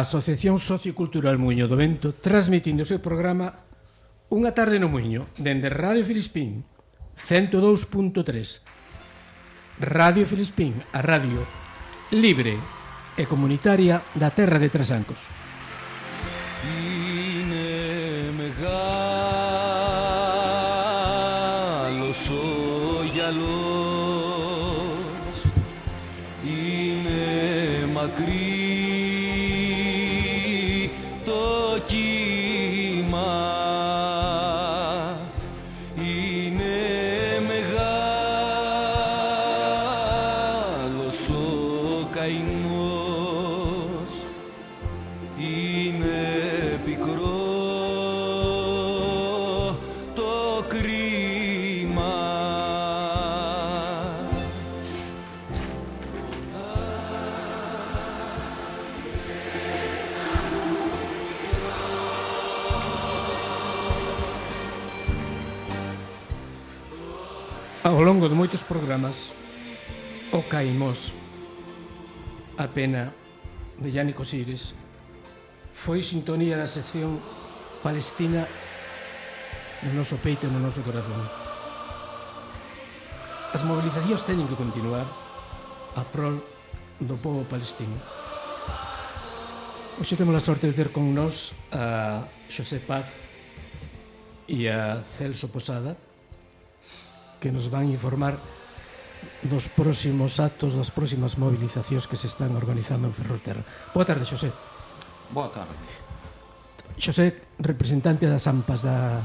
Aquí, a Asociación Sociocultural Muño do Vento transmitindo o seu programa Unha tarde no Muño, dende Radio Filispín, 102.3. Radio Filispín, a radio libre e comunitaria da terra de Trasancos. Είναι μεγάλος ο γυαλός Είναι μακρύ moitos programas o Caimós a pena de Yanni Cosires foi sintonía da sección Palestina no noso peito e no noso corazón. As movilizacións teñen que continuar a prol do povo palestino. Hoxe temos a sorte de ter con nós a Xosé Paz e a Celso Posada, que nos van informar dos próximos actos, das próximas movilizacións que se están organizando en Ferrolterra. Boa tarde, Xosé. Boa tarde. Xosé, representante das AMPAS da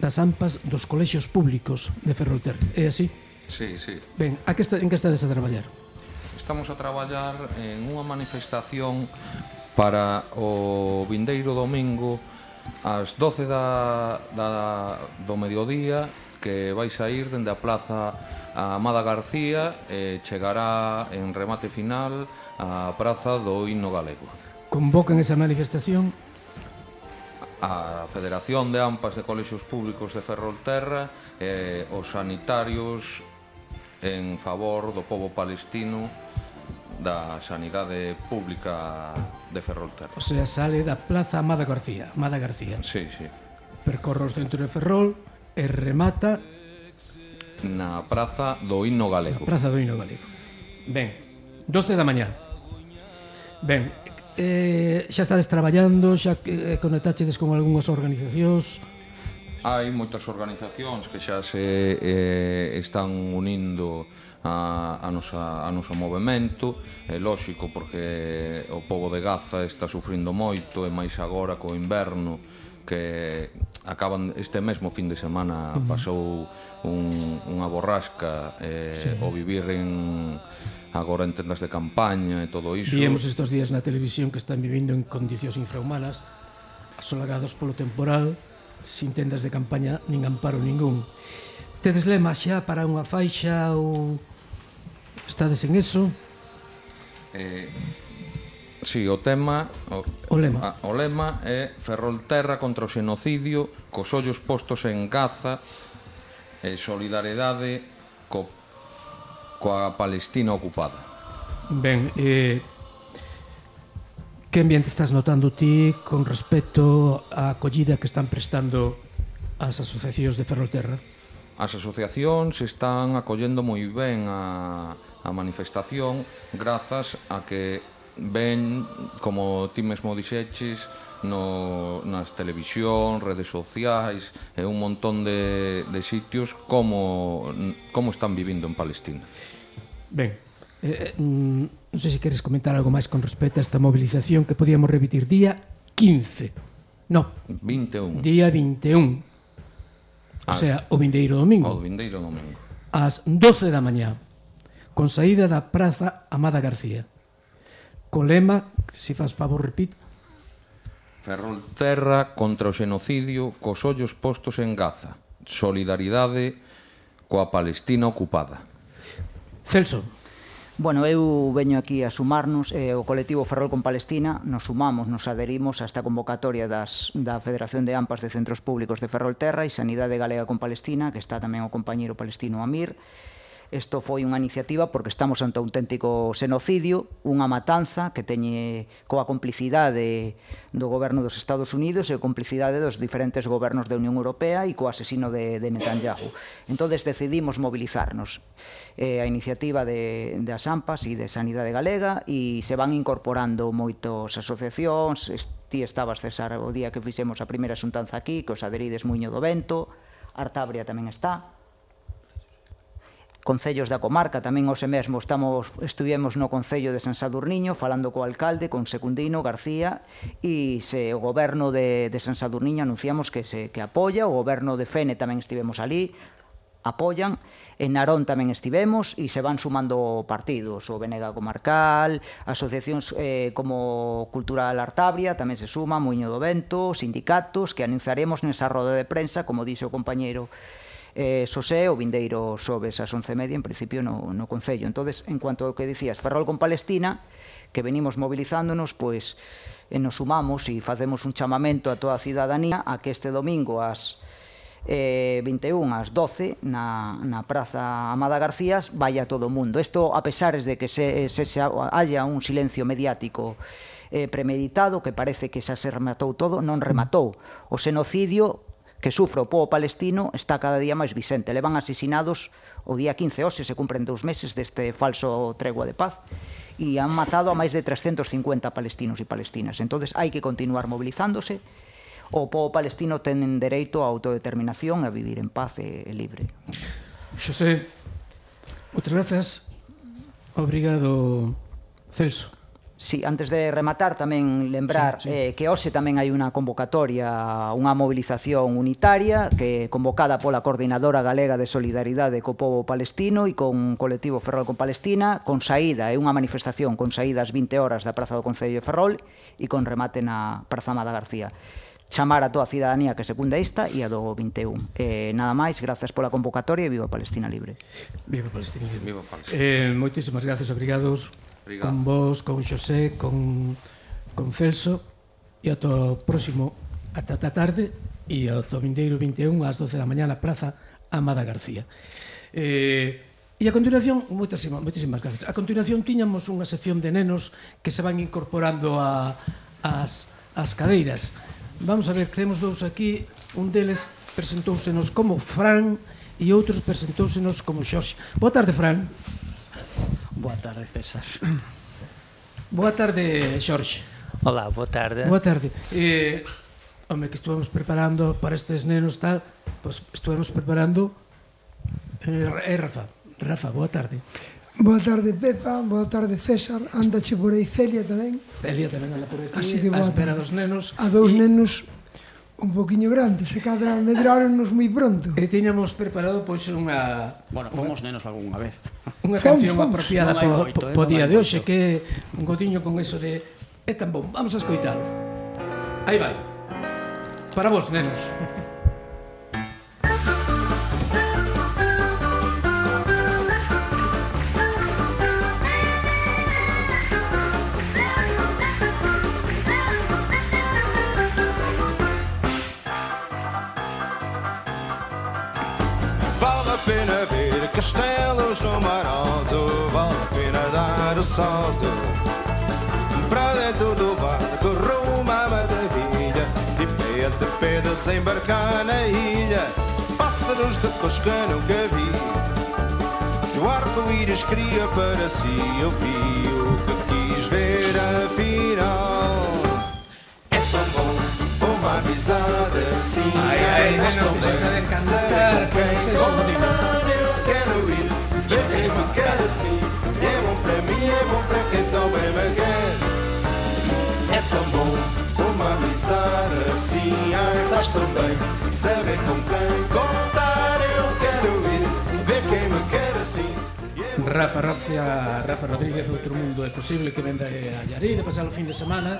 das AMPAS dos colexios públicos de Ferrolterra. É así? Sí, sí. Ben, a que está, en que estades a traballar? Estamos a traballar en unha manifestación para o vindeiro domingo ás 12 da, da, do mediodía que vai sair dende a plaza Amada García e chegará en remate final á praza do Hino Galego. Convocan esa manifestación? a Federación de AMPAs de Colexios Públicos de Ferrolterra e eh, os sanitarios en favor do povo palestino da sanidade pública de Ferrolterra. O sea, sale da Plaza Amada García, Amada García. Sí, sí. Percorre o centro de Ferrol, e remata na Praza do Himno Galego. Na Praza do Hino Galego. Ben, 12 da mañá. Ben, eh, xa estades traballando, xa eh, conectaxedes con algunhas organizacións, Hai moitas organizacións que xa se eh, están unindo a, a, nosa, a noso movimento é lóxico porque o povo de Gaza está sufrindo moito e máis agora co inverno que acaban este mesmo fin de semana uh -huh. pasou un, unha borrasca eh, sí. o vivir en agora en tendas de campaña e todo iso. Viemos estos días na televisión que están vivindo en condicións infrahumanas, asolagados polo temporal, sin tendas de campaña nin amparo ningún. Tedes lema xa para unha faixa ou estades en eso? Eh, Sí, o tema o, o lema. A, o lema é Ferrolterra contra o xenocidio cos ollos postos en Gaza e solidaridade co, coa Palestina ocupada. Ben, eh, que ambiente estás notando ti con respecto á acollida que están prestando as asociacións de Ferrolterra? As asociacións están acollendo moi ben a, a manifestación grazas a que ven, como ti mesmo dixeches, no, nas televisión, redes sociais e un montón de, de sitios como, como están vivindo en Palestina. Ben, eh, mm, non sei se queres comentar algo máis con respecto a esta movilización que podíamos repetir día 15, no, 21. día 21, o ah. sea, o vindeiro domingo. O vindeiro domingo. Ás 12 da mañá, con saída da Praza Amada García co lema, se faz favor, repito, Ferrolterra contra o xenocidio cos ollos postos en Gaza. Solidaridade coa Palestina ocupada. Celso, Bueno, eu veño aquí a sumarnos eh, o colectivo Ferrol con Palestina, nos sumamos, nos aderimos a esta convocatoria das, da Federación de AMPAs de Centros Públicos de Ferrolterra e Sanidade Galega con Palestina, que está tamén o compañeiro palestino Amir, Isto foi unha iniciativa porque estamos ante un auténtico xenocidio, unha matanza que teñe coa complicidade do goberno dos Estados Unidos e a complicidade dos diferentes gobernos da Unión Europea e co asesino de, de Netanyahu. Entón decidimos mobilizarnos. Eh, a iniciativa de, de Asampas e de Sanidade Galega e se van incorporando moitos asociacións, ti estabas, César, o día que fixemos a primeira xuntanza aquí, que os aderides Muño do Vento, Artabria tamén está, concellos da comarca, tamén hoxe mesmo estamos estivemos no concello de San Sadurniño falando co alcalde, con Secundino García e se o goberno de, de San Sadurniño anunciamos que se que apoia, o goberno de Fene tamén estivemos ali, apoian, en Narón tamén estivemos e se van sumando partidos, o Venega Comarcal, asociacións eh, como Cultural Artabria, tamén se suma, Muño do Vento, sindicatos, que anunciaremos nesa roda de prensa, como dixe o compañeiro eh, Sosé o vindeiro Sobes ás 11:30 en principio no, no Concello. Entonces, en cuanto ao que dicías, Ferrol con Palestina, que venimos movilizándonos, pois eh, nos sumamos e facemos un chamamento a toda a cidadanía a que este domingo as eh, 21 ás 12 na, na Praza Amada García vaya todo o mundo. Isto a pesares de que se, se, se haya un silencio mediático eh, premeditado que parece que xa se rematou todo, non rematou. O xenocidio que sufre o povo palestino está cada día máis vixente. Levan asesinados o día 15 hoxe, se cumpren dous meses deste falso tregua de paz e han matado a máis de 350 palestinos e palestinas. Entonces hai que continuar movilizándose o povo palestino ten dereito á autodeterminación a vivir en paz e, e libre. Xosé, outras grazas. Obrigado, Celso. Sí, antes de rematar tamén lembrar sí, sí. Eh, que hoxe tamén hai unha convocatoria, unha mobilización unitaria que convocada pola Coordinadora Galega de Solidaridade co Povo Palestino e con colectivo Ferrol con Palestina, con saída, é unha manifestación con saída ás 20 horas da Praza do Concello de Ferrol e con remate na Praza Amada García chamar a toda a cidadanía que secunda esta e a do 21. Eh, nada máis, grazas pola convocatoria e viva Palestina Libre. Viva Palestina Libre. Viva Palestina. Eh, moitísimas grazas, obrigados. Obrigado. con vos, con Xosé, con, con Celso e ata o próximo ata a tarde e ata o vindeiro 21 ás 12 da mañá na Praza Amada García. Eh, E a continuación, moitísimas, moitísimas gracias. A continuación tiñamos unha sección de nenos que se van incorporando a, as, as cadeiras. Vamos a ver, temos dous aquí, un deles presentóusenos como Fran e outros presentóusenos como Xorxe. Boa tarde, Fran. Boa tarde, César. Boa tarde, Xorxe. Olá, boa tarde. Boa tarde. Eh, home, que estuvemos preparando para estes nenos tal, pues, estuvemos preparando eh, eh, Rafa. Rafa, boa tarde. Boa tarde, Pepa. Boa tarde, César. Andache por aí Celia tamén. Celia tamén anda por aquí. Así que boa a espera dos nenos. A dous y... nenos un poquinho grande, se cadra medraronnos moi pronto. E tiñamos preparado pois unha Bueno, fomos nenos algunha vez. Unha canción fomos. apropiada no moito, po, eh, po, po día de hoxe que un gotiño con eso de é tan bom. Vamos a escoitalo. Aí vai. Para vos, nenos. Castelos no mar alto, vale a pena dar o salto para dentro do barco rumo à maravilha e pé ante pé desembarcar na ilha. Pássaros de cos que nunca vi, que o arco-íris cria para si. Eu vi o que quis ver afinal. É tão bom uma avisada assim. Ai, ai, nenos, tão bem. Sabe com quem combinar, quero ir, vem quem me quer assim. É bom para mim, é bom para quem também me quer. É tão bom uma amizade assim, ai faz tão bem. Saber com quem contar, eu quero ir, ver quem me quer assim. Rafa Rocia, Rafa Rodríguez, Outro Mundo É posible que venda a Llarí De pasar o fin de semana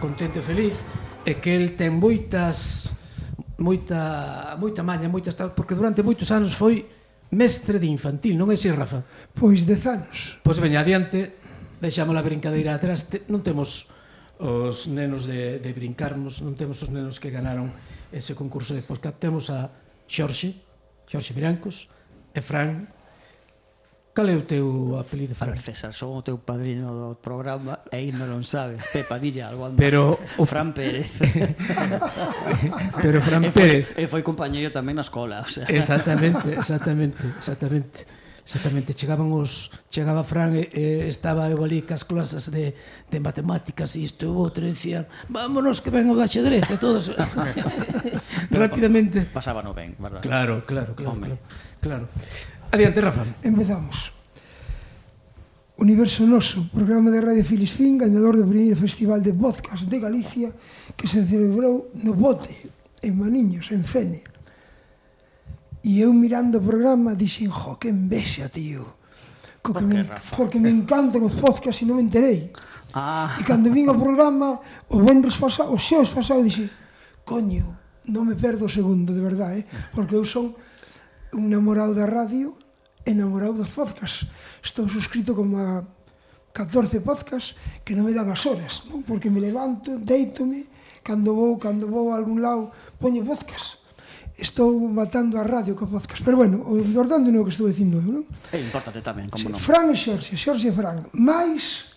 contente e feliz E que el ten moitas Moita, moita maña, moitas Porque durante moitos anos foi mestre de infantil, non é así, Rafa? Pois dez anos. Pois veña adiante, deixamos a brincadeira atrás, te, non temos os nenos de, de brincarnos, non temos os nenos que ganaron ese concurso de podcast, temos a Xorxe, Xorxe Mirancos, e Fran Cal é o teu apelido? Fran? A ver, César, son o teu padrino do programa e ainda non sabes. Pepa, dille algo. Anda. Pero o Fran Pérez. Pero Fran e foi, Pérez. E foi compañeiro tamén na escola, o sea. Exactamente, exactamente, exactamente. Exactamente, chegaban os chegaba Fran e, e estaba eu ali cas clases de, de matemáticas e isto e outro e dicían, "Vámonos que ven o de xadrez" e todos rápidamente pasábano ben, verdad? Claro, claro, claro, Home. claro. claro. Adiante, Rafa. Empezamos. Universo Noso, programa de Radio Filis Fin, ganador do primeiro Festival de Podcast de Galicia que se celebrou no Bote, en Maniños, en Fene. E eu mirando o programa dixen, jo, que envexa, tío. Co que me, porque me encantan os podcasts e non me enterei. Ah. E cando vin o programa, o venres pasado, o xeos pasado, dixen, coño, non me perdo o segundo, de verdade, eh? porque eu son un namorado da radio enamorado dos podcasts. Estou suscrito como a 14 podcasts que non me dan as horas, non? porque me levanto, deitome, cando vou, cando vou a algún lado, poño podcast. Estou matando a radio co podcast. Pero bueno, o importante non é o que estou dicindo eu, non? É importante tamén, como non. Fran e Xorxe, Xorxe e Fran. Mais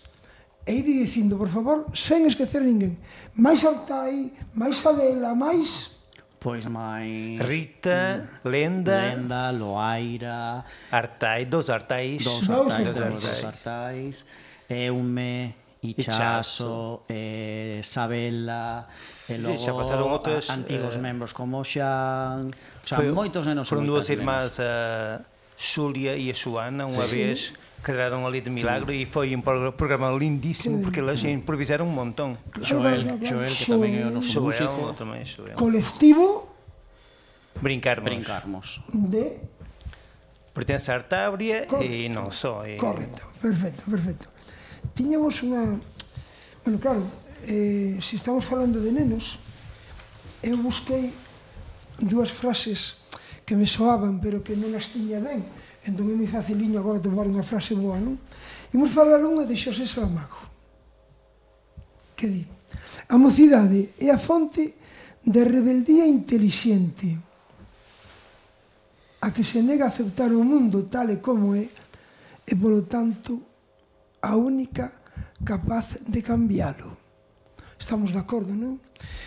e ide dicindo, por favor, sen esquecer ninguén. máis Altai, máis Adela, mais Pois máis... Rita, mm, Lenda... Lenda, Loaira... Artai, dos Artais... Dos Artais, dos Artais... Dos artais. Eume, Ichaso, Eh, Sabela... E logo sí, xa pasaron outros... Antigos eh, membros como Xan... O sea, foi, moitos nenos... Foron dúas irmás... Uh, Xulia e a Xuana, unha sí. vez quedaron ali de milagro e foi um un programa lindísimo porque elas improvisaron un um montón. Joel, Joel que tamén é o noso músico. Tamén, Colectivo Brincarmos. Brincarmos. De pertence a Artabria correcto, e non só. E... Correcto, perfecto, perfecto. Tiñamos unha... Bueno, claro, eh, se estamos falando de nenos, eu busquei dúas frases que me soaban, pero que non as tiña ben. Entón é moi faciliño agora tomar unha frase boa, non? Imos falar unha de Xosé Saramago, que di A mocidade é a fonte de rebeldía inteligente a que se nega a aceptar o mundo tal e como é e, polo tanto, a única capaz de cambiálo. Estamos de acordo, non?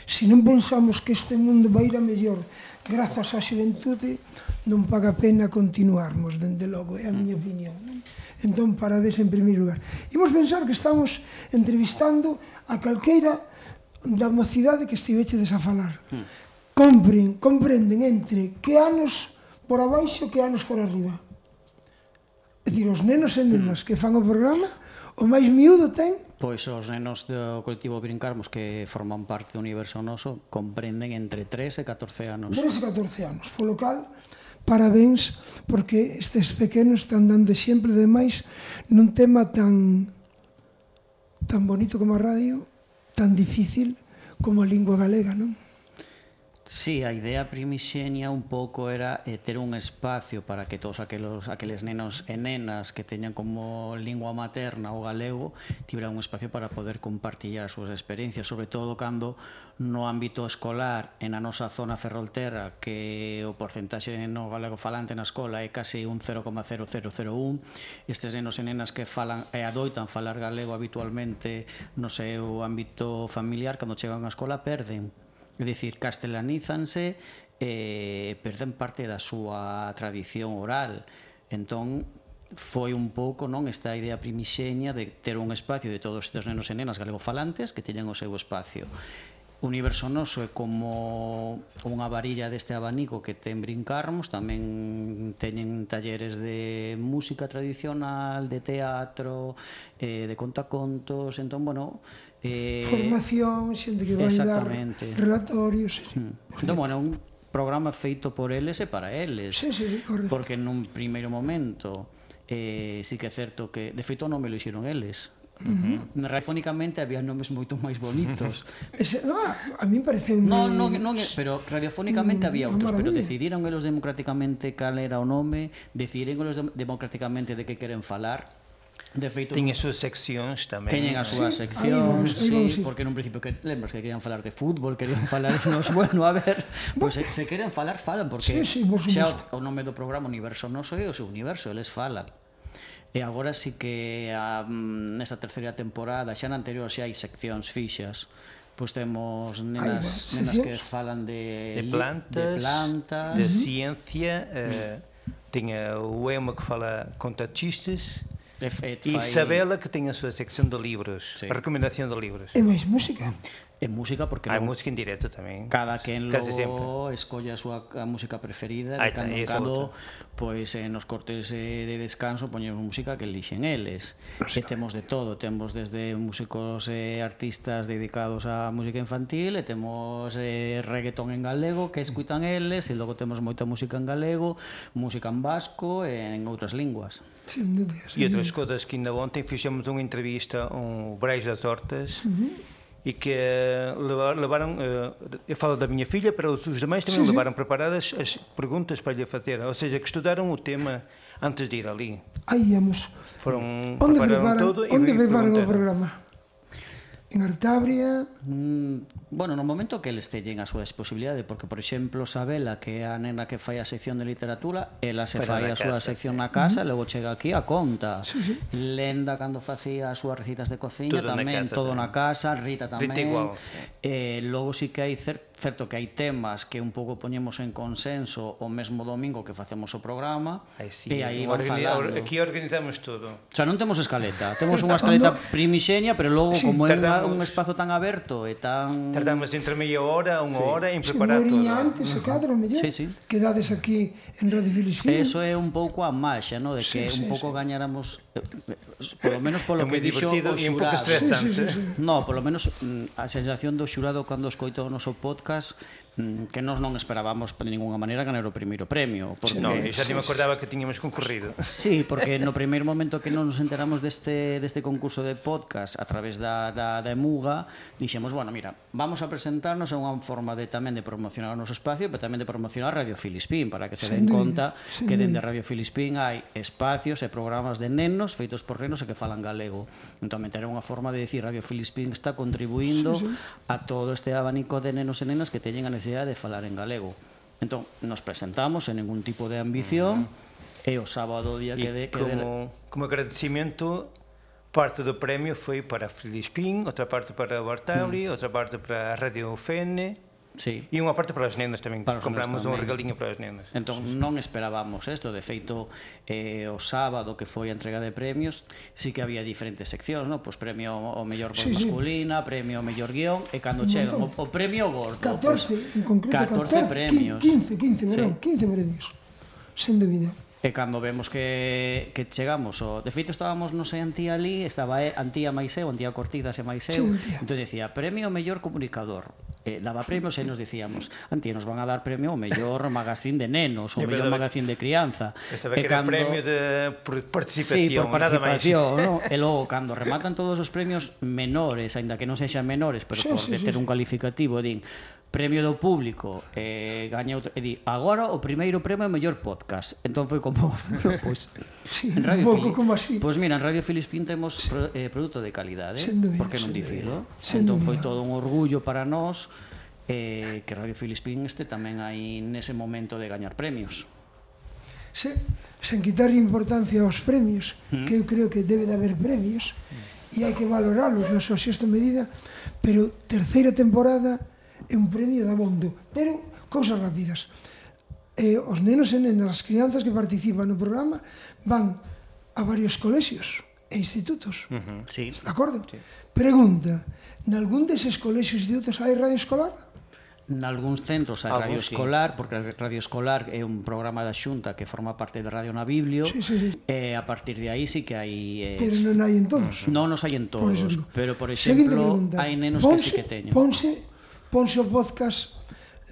Se non pensamos que este mundo vai ir a mellor grazas á xuventude, non paga pena continuarmos, dende logo, é a miña mm. opinión. Non? Entón, parabéns en primeiro lugar. Imos pensar que estamos entrevistando a calqueira da mocidade que estivechedes a falar. Mm. Compren, comprenden entre que anos por abaixo que anos por arriba. É dicir, os nenos e nenas mm. que fan o programa, o máis miúdo ten Pois os nenos do colectivo Brincarmos que forman parte do universo noso comprenden entre 3 e 14 anos. 3 e 14 anos, polo cal parabéns porque estes pequenos están dando sempre de máis nun tema tan tan bonito como a radio, tan difícil como a lingua galega, non? Sí, a idea primixenia un pouco era eh, ter un espacio para que todos aquelos, aqueles nenos e nenas que teñan como lingua materna o galego tiveran un espacio para poder compartillar as súas experiencias, sobre todo cando no ámbito escolar en a nosa zona ferrolterra que o porcentaxe de neno galego falante na escola é case un 0,0001 estes nenos e nenas que falan e adoitan falar galego habitualmente no seu ámbito familiar cando chegan á escola perden É dicir, castelanízanse e eh, perden parte da súa tradición oral. Entón, foi un pouco non esta idea primixeña de ter un espacio de todos estes nenos e nenas galegofalantes que teñen o seu espacio. Universo Noso é como unha varilla deste abanico que ten brincarmos, tamén teñen talleres de música tradicional, de teatro, eh, de contacontos, entón, bueno, Eh, Formación, xente que vai dar relatorios. Mm. Entón, bueno, un programa feito por eles e para eles. Sí, sí, correcto. Porque nun primeiro momento eh, sí que é certo que, de feito, non me lo hicieron eles. Uh -huh. Mm. Radiofónicamente había nomes moito máis bonitos. Ese, ah, a mí parece un... No, no, non, pero radiofónicamente mm, había outros, pero decidiron eles democráticamente cal era o nome, decidiron eles democráticamente de que queren falar, De feito, teñen as súas seccións tamén. Teñen as súas sí, seccións, sí, sí, porque nun principio que lembras que querían falar de fútbol, querían falar nos, bueno, a ver, pois pues, se, se queren falar, falan, porque sí, sí, vos, xa o, o nome do programa Universo Noso é o seu universo, eles falan. E agora sí que a, mm, nesta terceira temporada, xa na anterior xa hai seccións fixas, pois temos nenas, Ay, bueno, nenas que falan de, de plantas, de, plantas, de ciencia, eh, mm. tinha o Ema que fala conta chistes, Perfeito. Isabela, que tem a sua secção de livros, Sim. recomendação de livros. É mesmo, música En música, porque hai música en directo tamén. Cada quen Casi logo sempre. escolle a súa música preferida, Ahí de cando en cando, pois eh, nos cortes eh, de descanso poñemos música que elixen eles. Que temos de todo, temos desde músicos e eh, artistas dedicados á música infantil, eh, e temos eh, reggaetón en galego que escuitan eles, e logo temos moita música en galego, música en vasco e en outras linguas. Sen dúbida, sen dúbida. E outras cousas que ainda ontem fixemos unha entrevista a un Brais das Hortas, uh -huh e que eh, leva- levaram, eh, eu falo da minha filha, para os os demais também Sim, sim. levaram preparadas as perguntas para lhe fazer, ou seja, que estudaram o tema antes de ir ali. Aí íamos. Foram, Onde prepararam preparan, todo e onde e preparan o programa? en Artabria? Mm, bueno, no momento que eles teñen a súa disponibilidade porque, por exemplo, Sabela, que é a nena que fai a sección de literatura, ela se fai a súa sección na casa, uh logo chega aquí a conta. Sí, sí. Lenda, cando facía as súas recitas de cociña, todo tamén, casa, todo tamén. na casa, Rita tamén. Rita igual. Eh, logo sí que hai certo certo que hai temas que un pouco poñemos en consenso o mesmo domingo que facemos o programa Ay, sí, e aí eh, van falando. Aquí organizamos todo. O sea, non temos escaleta, temos unha escaleta primixeña, primixenia, pero logo sí, como tardamos, é un espazo tan aberto e tan... Tardamos entre media hora, unha sí. hora en preparar todo. antes, se cadra, mellor, sí, sí. quedades aquí en Radio Filistín Eso é un pouco a máxa, no? de que sí, sí, un pouco sí. gañáramos, polo menos polo é que dixo o xurado. E un pouco estresante. Sí, sí, sí, sí. No, polo menos mm, a sensación do xurado cando escoito o noso podcast podcast Mm, que nós non esperábamos de ninguna maneira ganar o primeiro premio. Porque, non, eu xa sí, me acordaba que tiñamos concorrido. Sí, porque no primeiro momento que non nos enteramos deste, deste concurso de podcast a través da, da, da Emuga, dixemos, bueno, mira, vamos a presentarnos a unha forma de tamén de promocionar o noso espacio, pero tamén de promocionar Radio Filispín, para que se den sí, conta sí. que dende Radio Filispín hai espacios e programas de nenos feitos por nenos e que falan galego. Entón, era unha forma de decir Radio Filispín está contribuindo sí, sí. a todo este abanico de nenos e nenas que teñen a necesidade necesidade de falar en galego. Entón, nos presentamos sen ningún tipo de ambición, uh -huh. e o sábado día que... De, que como, de... como agradecimiento parte do premio foi para Filispín, outra parte para Bartabri, mm. outra parte para Radio Fene, Sí. E unha parte para as nenas tamén. Para Compramos un regalinho para as nenas. Entón, sí, sí. non esperábamos isto. De feito, eh, o sábado que foi a entrega de premios, sí que había diferentes seccións, no? Pois premio ao mellor voz sí, masculina, sí. premio ao mellor guión, e cando un chegan o, o premio gordo... Pois 14, pues, en concreto 14, 14 premios. 15, 15, 15, sí. 15 premios. Sen dúbida. E cando vemos que, que chegamos, o, de feito estábamos, non sei, Antía ali, estaba eh, Antía Maiseu, Antía Cortidas e Maiseu, Chuntia. entón decía, premio mellor comunicador. Eh, daba premios e nos dicíamos, Antía, nos van a dar premio o mellor magazín de nenos, o mellor magazín de crianza. Este e cando... premio de participación, sí, por participación, nada máis. No? E logo, cando rematan todos os premios menores, aínda que non sexan menores, pero sí, por sí, ter sí. un calificativo, din, premio do público eh, gaña outro e di agora o primeiro premio é o mellor podcast entón foi como pois sí, en Radio Fili... como así pois mira en Radio Filispín temos sí. pro, eh, produto de calidade duda, porque non dicido entón foi todo un orgullo para nós eh, que Radio Filispín este tamén aí nese momento de gañar premios Se, sen quitar importancia aos premios mm. que eu creo que debe de haber premios mm. e hai que valoralos na súa xesta medida pero terceira temporada é un premio de abondo, pero cousas rápidas. Eh, os nenos e nenas, as crianzas que participan no programa, van a varios colexios e institutos. Uh -huh, sí. De acordo? Sí. Pregunta, nalgún deses colexios e institutos hai radio escolar? Nalgúns centros hai radio sí. escolar, porque a radio escolar é un programa da Xunta que forma parte de Radio Nabiblio, sí, sí, sí. e a partir de aí sí que hai... Eh... Pero non hai en todos. Non nos hai en todos, por exemplo. pero por exemplo, hai nenos ponse, que sí que teñen. Ponse ponse o podcast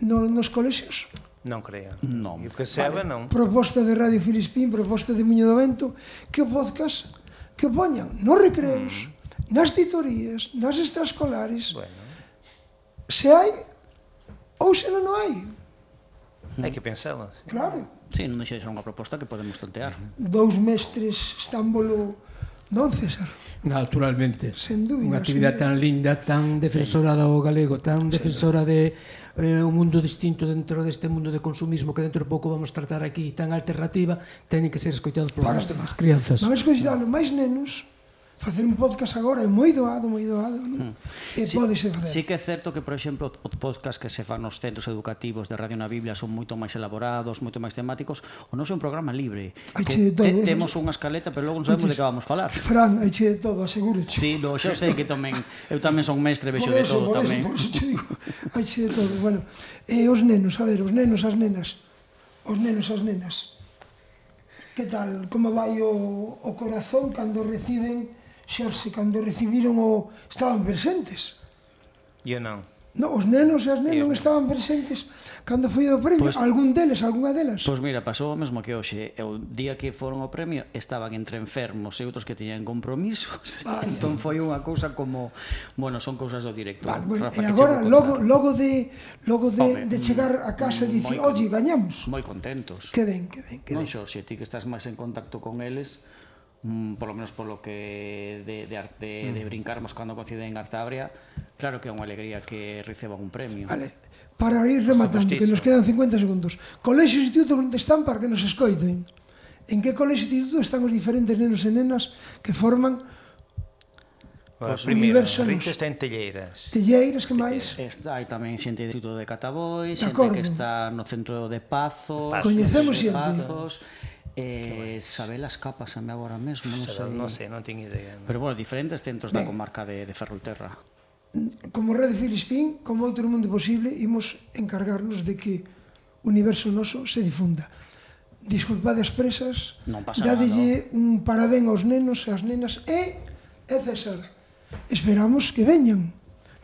no, nos colexios? Non creo. Non. E o que saiba, vale. non. Proposta de Radio Filistín, proposta de Miño do Vento, que o podcast que poñan nos recreos, mm. nas titorías, nas extraescolares. Bueno. Se hai ou se non hai. Hai que pensalo. Sí. Claro. Sí, non deixa de ser unha proposta que podemos tantear. Dous mestres, Estámbolo, non, César? Naturalmente. Sen dúbida. Unha actividade tan linda, tan defensora sí. do galego, tan defensora de eh, un mundo distinto dentro deste mundo de consumismo que dentro de pouco vamos tratar aquí, tan alternativa, teñen que ser escoitados por as crianzas. Vamos coincidir máis nenos facer un podcast agora é moi doado, moi doado, non? Mm. E sí, podese facer. Sí que é certo que, por exemplo, os podcast que se fan nos centros educativos de Radio na Biblia son moito máis elaborados, moito máis temáticos, o noso é un programa libre. Hai che de todo. Te, eh. temos unha escaleta, pero logo non sabemos de que vamos falar. Fran, hai che de todo, aseguro. Che. Sí, lo, xa sei que tamén, eu tamén son mestre, vexo de todo por tamén. Por eso te digo, hai che de todo. Bueno, e eh, os nenos, a ver, os nenos, as nenas, os nenos, as nenas, que tal, como vai o, o corazón cando reciben xerse cando recibiron o estaban presentes. Eu non. No, os nenos e as nenas non estaban presentes cando foi o premio, pues, algún deles, algunha delas. Pois pues mira, pasou o mesmo que hoxe, o día que foron ao premio estaban entre enfermos e outros que tiñan compromisos. Vale. entón foi unha cousa como, bueno, son cousas do director. Vale, bueno, Rafa, e agora logo logo de logo de, Home, de chegar a casa e dicir, "Oye, gañamos." Moi contentos. Que ben, que ben, que ben. Non xo, se ti que estás máis en contacto con eles, mm, polo menos polo que de, de, arte, mm. de brincarmos cando coinciden en Artabria, claro que é unha alegría que reciban un premio. Vale, para ir rematando, que nos quedan 50 segundos. Colexio e instituto, onde están para que nos escoiten? En que colexio e instituto están os diferentes nenos e nenas que forman Pues, universo Rito está en Telleiras. Telleiras, que máis? Eh, está, hai tamén xente do Instituto de Catabois, xente que está no Centro de Pazos, Pazos coñecemos xente. Pazos, Eh, saber las capas a mí agora mesmo, non sei. Non sei, non teño idea. Pero bueno, diferentes centros ben. da comarca de, de Ferrolterra. Como Rede Filispín, como outro mundo posible, imos encargarnos de que o universo noso se difunda. Disculpade as presas, non pasa dadelle nada, un parabén aos nenos e ás nenas e, e César. Esperamos que veñan.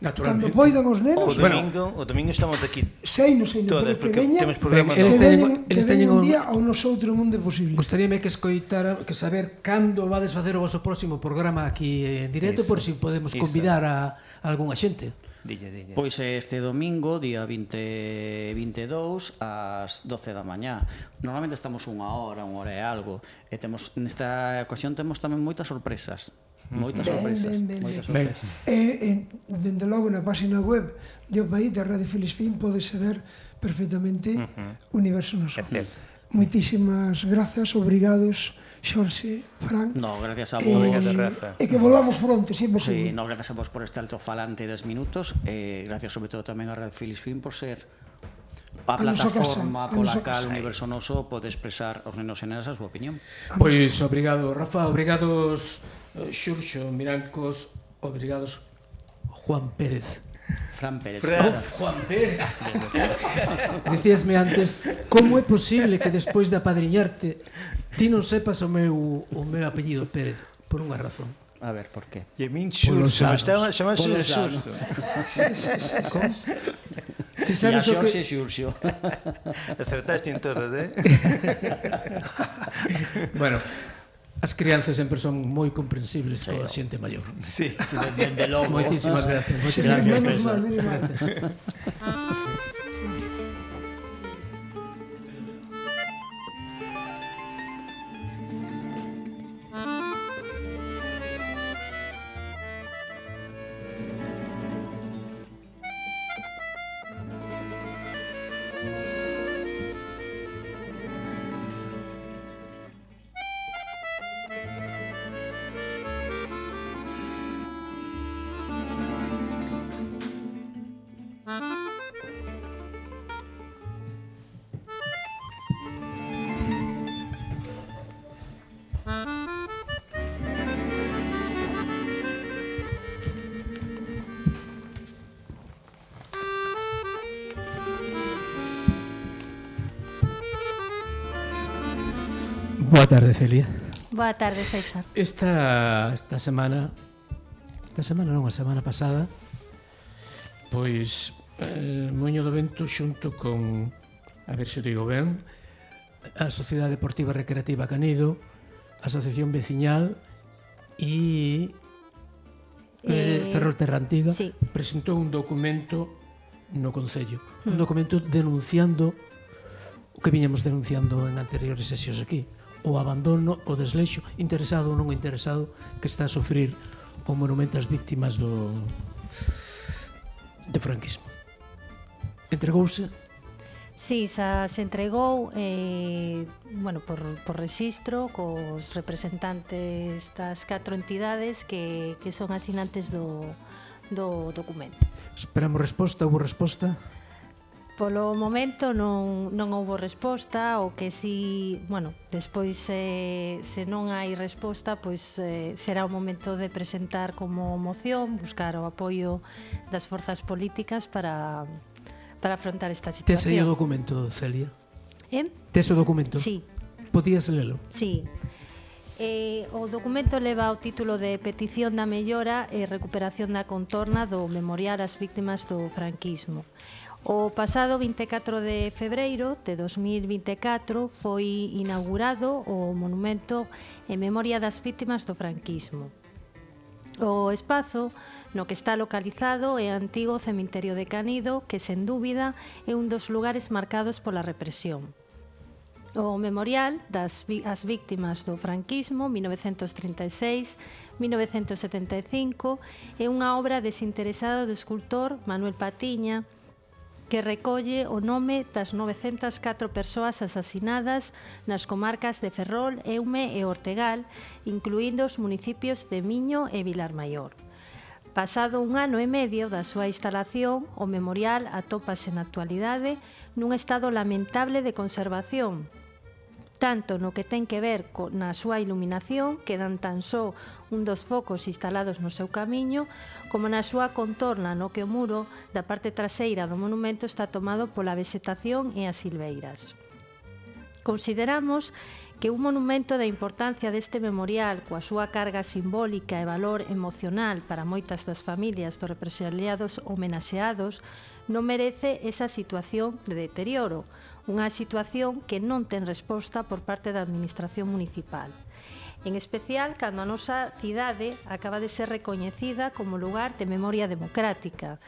Cando poidan os nenos. O domingo, bueno, o domingo estamos aquí. Sei, non sei, todas, pero que veñan. Temos programa. Eles teñen, eles teñen un día ao noso outro mundo posible. Gostaríame que escoitar, que saber cando vades facer o vosso próximo programa aquí en directo, iso, por si podemos Eso. convidar a, a algunha xente. Dille, dille. Pois este domingo, día 20, 22, ás 12 da mañá. Normalmente estamos unha hora, unha hora e algo. E temos, nesta ocasión temos tamén moitas sorpresas. Moitas ben, sorpresas. Ben, ben, moitas ben. sorpresas. Ben. E, e, dende logo na página web do país de Radio Filispín podese ver perfectamente uh -huh. Universo Noso. Moitísimas grazas, obrigados. Xorxe, Fran. No, gracias a vos, eh, que. E que volvamos pronto, sempre sí, posible. no, gracias a vos por este alto falante dos minutos. Eh, gracias sobre todo tamén a Red Filispín por ser a plataforma a casa, pola a cal o Universo Noso pode expresar aos nenos e nenas a súa opinión. Pois obrigado, Rafa, obrigados eh, Xurxo, Mirancos, obrigados Juan Pérez. Fran Pérez. Fran... Juan Pérez. Dicíasme antes, como é posible que despois de apadriñarte ti non sepas o meu, o meu apellido Pérez? Por unha razón. A ver, por qué? E min xurso, estaba chamase de xurso. Ti sabes o que... Xorxe xurxo. Acertaste en todas, eh? bueno, As crianzas sempre son moi comprensibles coa xente maior. Sí, sí, dende logo. Moitísimas gracias. Moitísimas gracias. gracias. gracias. Boa tarde, Celia. Boa tarde, César. Esta, esta semana Esta semana non, a semana pasada Pois eh, Moño do Vento xunto con a ver se digo ben a Sociedade Deportiva Recreativa Canido a Asociación Veciñal e eh, Ferrol Terra Antiga sí. presentou un documento no Concello mm. un hmm. documento denunciando o que viñamos denunciando en anteriores sesións aquí o abandono, o desleixo interesado ou non interesado que está a sufrir o monumento ás víctimas do do franquismo. Entregouse? Sí, xa se entregou eh, bueno, por, por registro cos representantes das catro entidades que, que son asinantes do, do documento. Esperamos resposta, houve resposta? polo momento non, non houbo resposta o que si, bueno, despois se, se non hai resposta pois eh, será o momento de presentar como moción, buscar o apoio das forzas políticas para, para afrontar esta situación. Tes aí o documento, Celia? Eh? Tes o documento? Sí. Podías lelo? Sí. Eh, o documento leva o título de Petición da mellora e recuperación da contorna do memorial ás víctimas do franquismo. O pasado 24 de febreiro de 2024 foi inaugurado o monumento en memoria das vítimas do franquismo. O espazo no que está localizado é antigo cemiterio de Canido, que sen dúbida é un dos lugares marcados pola represión. O memorial das as víctimas do franquismo 1936-1975 é unha obra desinteresada do escultor Manuel Patiña, que recolle o nome das 904 persoas asasinadas nas comarcas de Ferrol, Eume e Ortegal, incluindo os municipios de Miño e Vilar Maior. Pasado un ano e medio da súa instalación, o memorial atópase na actualidade nun estado lamentable de conservación, tanto no que ten que ver co, na súa iluminación, quedan tan só un dos focos instalados no seu camiño, como na súa contorna no que o muro da parte traseira do monumento está tomado pola vegetación e as silveiras. Consideramos que un monumento da importancia deste memorial coa súa carga simbólica e valor emocional para moitas das familias dos represaliados homenaxeados non merece esa situación de deterioro, unha situación que non ten resposta por parte da Administración Municipal. En especial, cando a nosa cidade acaba de ser recoñecida como lugar de memoria democrática,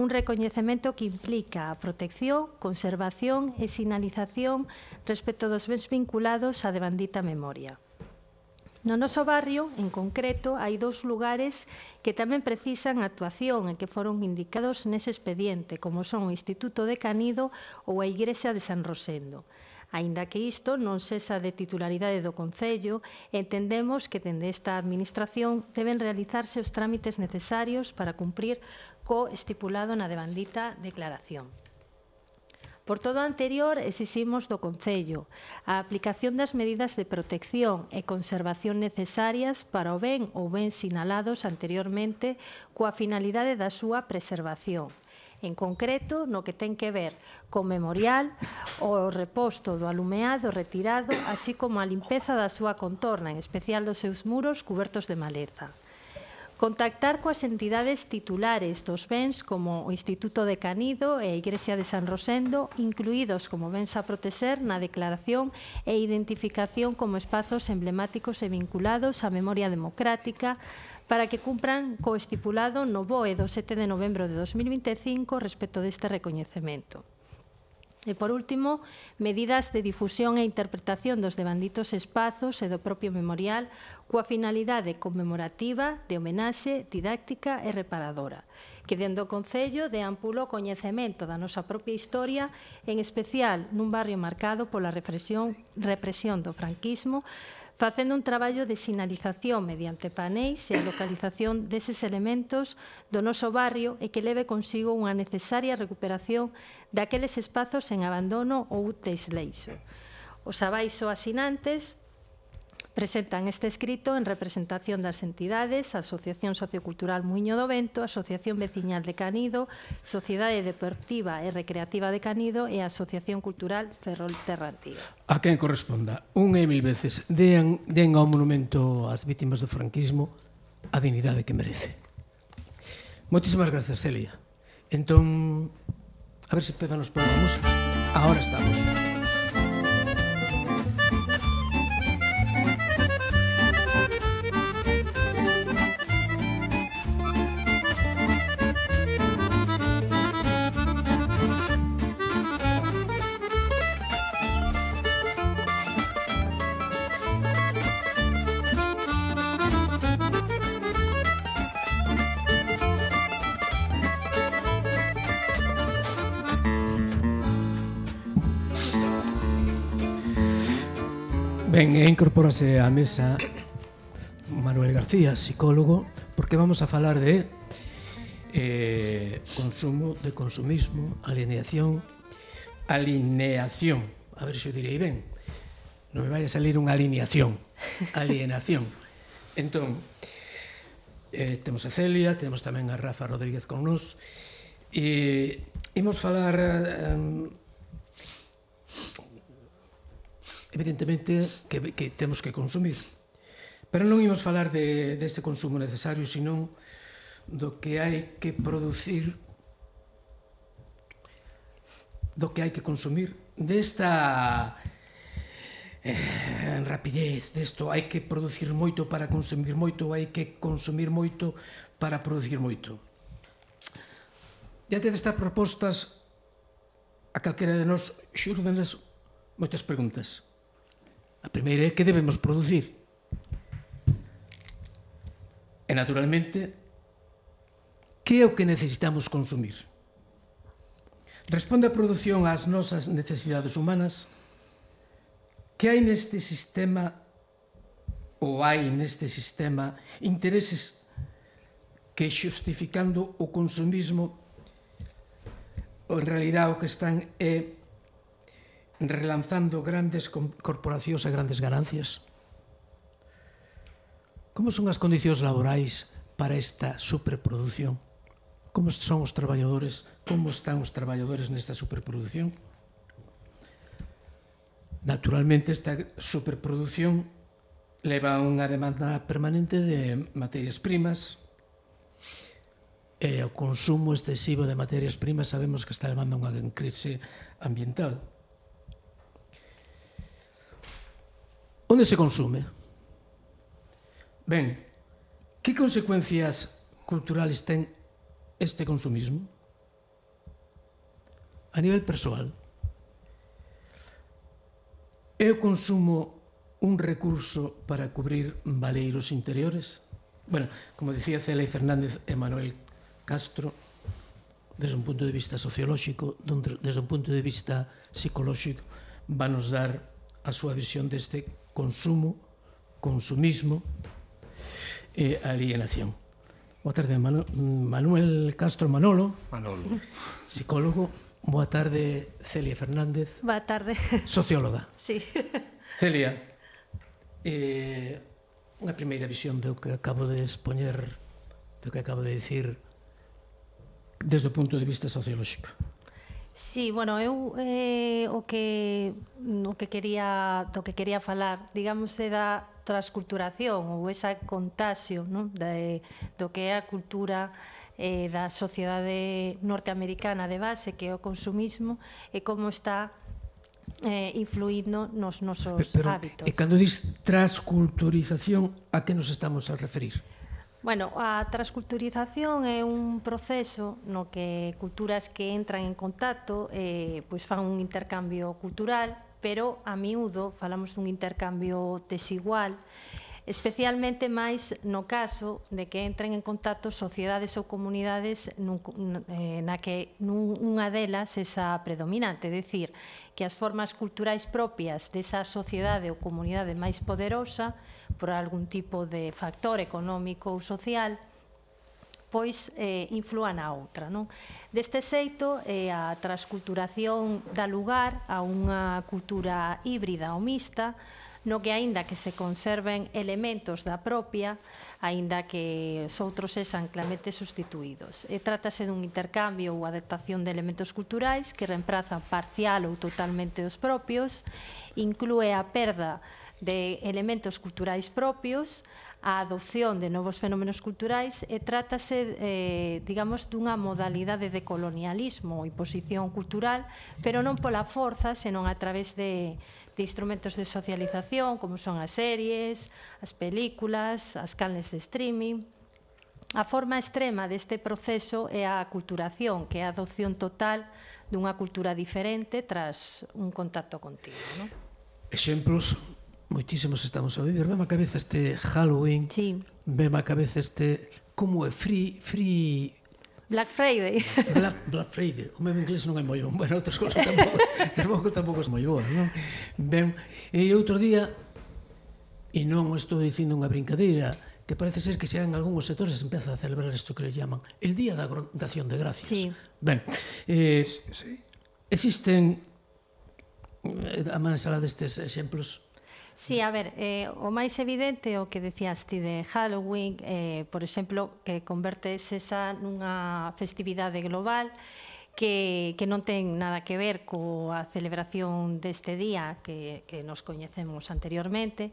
un recoñecemento que implica a protección, conservación e sinalización respecto dos bens vinculados á debandita memoria. No noso barrio, en concreto, hai dous lugares que tamén precisan actuación e que foron indicados nese expediente, como son o Instituto de Canido ou a Igrexa de San Rosendo. Aínda que isto non cesa de titularidade do Concello, entendemos que dende esta Administración deben realizarse os trámites necesarios para cumprir co estipulado na devandita declaración. Por todo o anterior, exiximos do Concello a aplicación das medidas de protección e conservación necesarias para o ben ou ben sinalados anteriormente coa finalidade da súa preservación en concreto no que ten que ver co memorial, o reposto do alumeado retirado, así como a limpeza da súa contorna, en especial dos seus muros cubertos de maleza contactar coas entidades titulares dos bens como o Instituto de Canido e a Igrexa de San Rosendo, incluídos como bens a proteser na declaración e identificación como espazos emblemáticos e vinculados á memoria democrática, para que cumpran co estipulado no BOE do 7 de novembro de 2025 respecto deste recoñecemento. E, por último, medidas de difusión e interpretación dos devanditos espazos e do propio memorial coa finalidade conmemorativa de homenaxe, didáctica e reparadora, que dentro do Concello de ampulo coñecemento da nosa propia historia, en especial nun barrio marcado pola represión, represión do franquismo, facendo un traballo de sinalización mediante paneis e a localización deses elementos do noso barrio e que leve consigo unha necesaria recuperación daqueles espazos en abandono ou desleixo. Os abaixo asinantes Presentan este escrito en representación das entidades, Asociación Sociocultural Muiño do Vento, Asociación Veciñal de Canido, Sociedade Deportiva e Recreativa de Canido e Asociación Cultural Ferrol Terrantío. A quen corresponda, un e mil veces, den, den ao monumento ás vítimas do franquismo a dignidade que merece. Moitísimas grazas, Celia. Entón, a ver se pega nos pon música. Ahora estamos. Ahora estamos. Ben, e incorpórase á mesa Manuel García, psicólogo, porque vamos a falar de eh, consumo, de consumismo, alineación, alineación, a ver se o direi ben, non me vai a salir unha alineación, alienación. entón, eh, temos a Celia, temos tamén a Rafa Rodríguez con nos. e imos falar... Eh, evidentemente que, que temos que consumir. Pero non imos falar de, deste consumo necesario, senón do que hai que producir do que hai que consumir. Desta eh, rapidez desto hai que producir moito para consumir moito hai que consumir moito para producir moito. Diante destas propostas a calquera de nós xurdenles moitas preguntas. A primeira é que debemos producir. E naturalmente, que é o que necesitamos consumir? Responde a produción ás nosas necesidades humanas? Que hai neste sistema ou hai neste sistema intereses que xustificando o consumismo en realidad o que están é relanzando grandes corporacións e grandes ganancias? Como son as condicións laborais para esta superproducción? Como son os traballadores? Como están os traballadores nesta superproducción? Naturalmente, esta superproducción leva unha demanda permanente de materias primas, e o consumo excesivo de materias primas sabemos que está levando a unha crise ambiental. Onde se consume? Ben, que consecuencias culturales ten este consumismo? A nivel persoal, eu consumo un recurso para cubrir valeiros interiores? Bueno, como decía Cela Fernández e Manuel Castro, desde un punto de vista sociolóxico, desde un punto de vista psicolóxico, van nos dar a súa visión deste consumo, consumismo e alienación. Boa tarde, Manu Manuel Castro Manolo. Manolo. Psicólogo. Boa tarde, Celia Fernández. Boa tarde. Socióloga. Sí. Celia, eh, unha primeira visión do que acabo de expoñer, do que acabo de dicir, desde o punto de vista sociolóxico. Sí, bueno, eu eh, o que mm, o que quería do que quería falar, digamos, é da transculturación ou esa contagio, non? De, do que é a cultura eh, da sociedade norteamericana de base, que é o consumismo, e como está eh, influindo nos nosos Pero, hábitos. E cando dis transculturización, a que nos estamos a referir? Bueno, a transculturización é un proceso no que culturas que entran en contacto eh, pois fan un intercambio cultural, pero a miúdo falamos dun intercambio desigual especialmente máis no caso de que entren en contacto sociedades ou comunidades nun, eh, na que nun, unha delas esa predominante, é dicir, que as formas culturais propias desa sociedade ou comunidade máis poderosa por algún tipo de factor económico ou social pois eh, inflúa na outra. Non? Deste xeito, eh, a transculturación dá lugar a unha cultura híbrida ou mixta, no que aínda que se conserven elementos da propia, aínda que os outros sexan claramente sustituídos. E trátase dun intercambio ou adaptación de elementos culturais que reemprazan parcial ou totalmente os propios, inclúe a perda de elementos culturais propios, a adopción de novos fenómenos culturais e trátase, eh, digamos, dunha modalidade de colonialismo ou posición cultural, pero non pola forza, senón a través de de instrumentos de socialización, como son as series, as películas, as canles de streaming. A forma extrema deste proceso é a aculturación, que é a adopción total dunha cultura diferente tras un contacto contigo. Non? Exemplos moitísimos estamos a vivir. Vem a cabeza este Halloween, sí. vem a cabeza este como é free, free Black Friday. Black, Black Friday. O meu inglés non é moi bon. Bueno, outras cousas tampouco, tampouco, tampouco é moi boa, non? Ben, e outro día, e non estou dicindo unha brincadeira, que parece ser que xa en algúns sectores se empeza a celebrar isto que le llaman el Día da Dación de Gracias. Sí. Ben, eh, sí. existen eh, a máis destes exemplos Sí, a ver, eh, o máis evidente o que decías ti de Halloween, eh, por exemplo, que convertes esa nunha festividade global que, que non ten nada que ver coa celebración deste día que, que nos coñecemos anteriormente.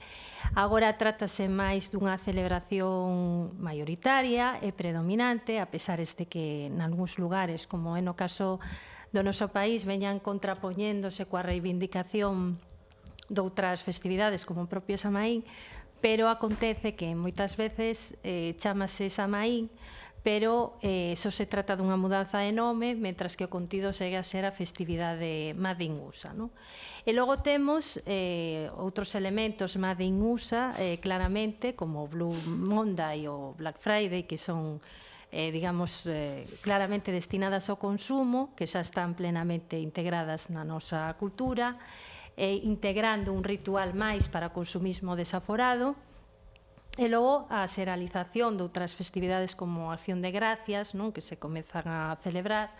Agora trátase máis dunha celebración maioritaria e predominante, a pesar de que nalgúns lugares, como é no caso do noso país, veñan contrapoñéndose coa reivindicación doutras festividades como o propio Samaín, pero acontece que moitas veces eh, chamase Samaín pero eh, só se trata dunha mudanza de nome, mentras que o contido segue a ser a festividade Madin Usa. No? E logo temos eh, outros elementos Madin Usa, eh, claramente, como o Blue Monday ou Black Friday, que son eh, digamos, eh, claramente destinadas ao consumo, que xa están plenamente integradas na nosa cultura, eh, integrando un ritual máis para consumismo desaforado, E logo a xeralización de outras festividades como a Acción de Gracias, non que se comezan a celebrar,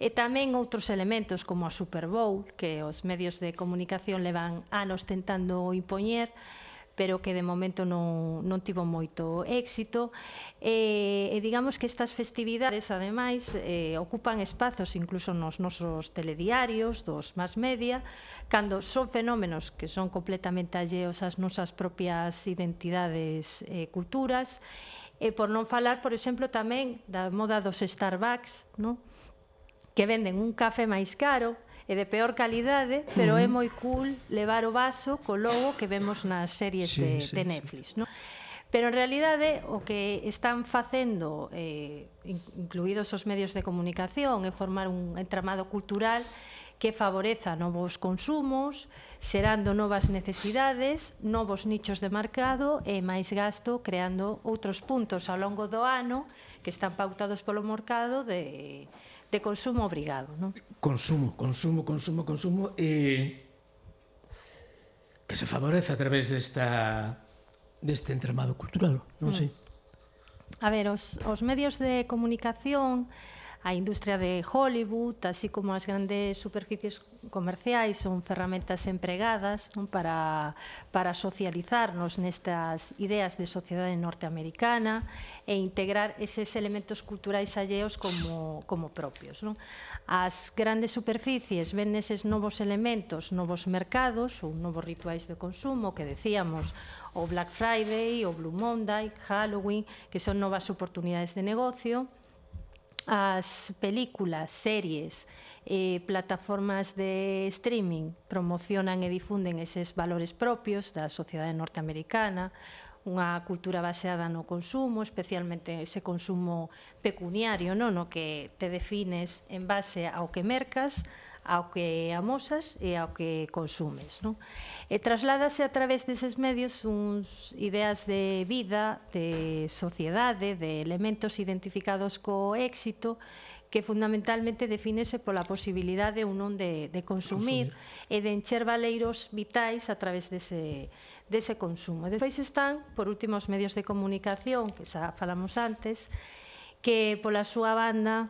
e tamén outros elementos como a Super Bowl, que os medios de comunicación levan anos tentando impoñer, pero que de momento non, non tivo moito éxito. E, e digamos que estas festividades, ademais, eh, ocupan espazos incluso nos nosos telediarios, dos más media, cando son fenómenos que son completamente alleos ás nosas propias identidades e eh, culturas, e por non falar, por exemplo, tamén da moda dos Starbucks, non? que venden un café máis caro, é de peor calidade, pero é moi cool levar o vaso co logo que vemos nas series sí, de, sí, de Netflix, sí. non? Pero en realidade o que están facendo eh, incluídos os medios de comunicación é formar un entramado cultural que favoreza novos consumos, xerando novas necesidades, novos nichos de mercado e máis gasto creando outros puntos ao longo do ano que están pautados polo mercado de de consumo obrigado, non? Consumo, consumo, consumo, consumo e que se favorece a través desta deste entramado cultural, non mm. sei. A ver, os, os medios de comunicación a industria de Hollywood, así como as grandes superficies comerciais son ferramentas empregadas non? para, para socializarnos nestas ideas de sociedade norteamericana e integrar eses elementos culturais alleos como, como propios. Non? As grandes superficies ven neses novos elementos, novos mercados ou novos rituais de consumo que decíamos o Black Friday, o Blue Monday, Halloween, que son novas oportunidades de negocio, as películas, series, e plataformas de streaming promocionan e difunden eses valores propios da sociedade norteamericana, unha cultura baseada no consumo, especialmente ese consumo pecuniario, non? no que te defines en base ao que mercas, ao que amosas e ao que consumes. Non? E trasládase a través deses medios uns ideas de vida, de sociedade, de elementos identificados co éxito que fundamentalmente definese pola posibilidade ou non de, de consumir, consumir e de encher valeiros vitais a través dese, dese consumo. Despois están, por último, os medios de comunicación, que xa falamos antes, que pola súa banda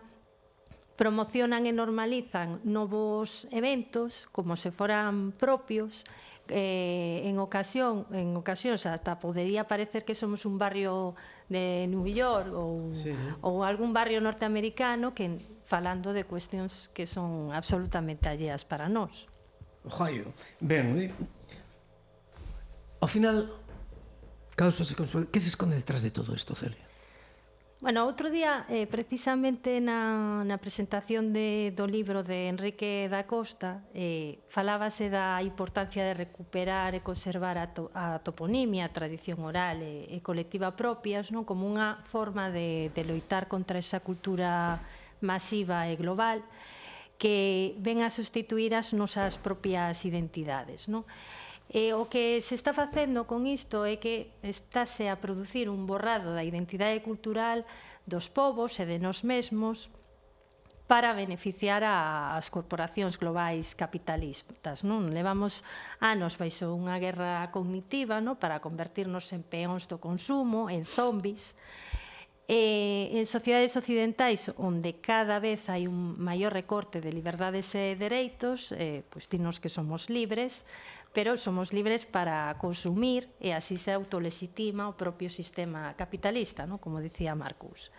promocionan e normalizan novos eventos como se foran propios eh, en ocasión en ocasións ata podería parecer que somos un barrio de New York ou, sí. ou algún barrio norteamericano que falando de cuestións que son absolutamente alleas para nós. Ojallo. Ben, eh? ao final causas e consuelo. Que se esconde detrás de todo isto, Celia? Bueno, outro día, eh, precisamente na, na presentación de, do libro de Enrique da Costa, eh, falábase da importancia de recuperar e conservar a, to, a toponimia, a tradición oral e, e colectiva propias, non? como unha forma de, de loitar contra esa cultura masiva e global que ven a sustituir as nosas propias identidades. Non? E o que se está facendo con isto é que estáse a producir un borrado da identidade cultural dos povos e de nos mesmos para beneficiar as corporacións globais capitalistas. Non levamos anos baixo unha guerra cognitiva non? para convertirnos en peóns do consumo, en zombis, E en sociedades occidentais onde cada vez hai un maior recorte de liberdades e dereitos, eh, pois dinos que somos libres, pero somos libres para consumir e así se autolesitima o propio sistema capitalista, no? como dicía Marcus.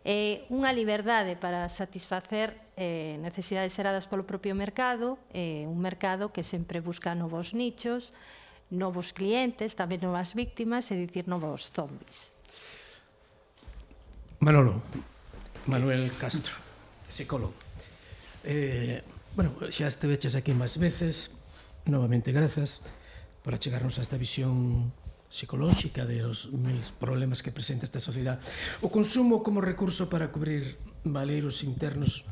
Eh, unha liberdade para satisfacer eh, necesidades heradas polo propio mercado, eh, un mercado que sempre busca novos nichos, novos clientes, tamén novas víctimas, e dicir novos zombis. Manolo, Manuel Castro, psicólogo. Eh, bueno, xa esteveches aquí máis veces, novamente grazas por achegarnos a esta visión psicolóxica de os mils problemas que presenta esta sociedade. O consumo como recurso para cubrir valeiros internos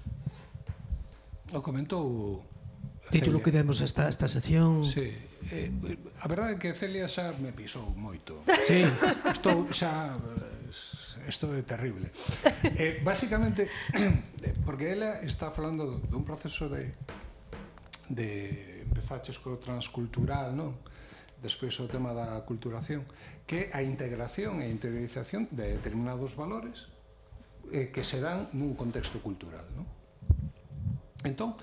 o comentou uh, Título que demos esta, esta sección sí. eh, A verdade é que Celia xa me pisou moito sí. Estou xa Isto é terrible eh, Básicamente Porque ela está falando dun proceso de De empezaches co transcultural, non? Despois o tema da culturación, que a integración e interiorización de determinados valores eh, que se dan nun contexto cultural, non? Entón,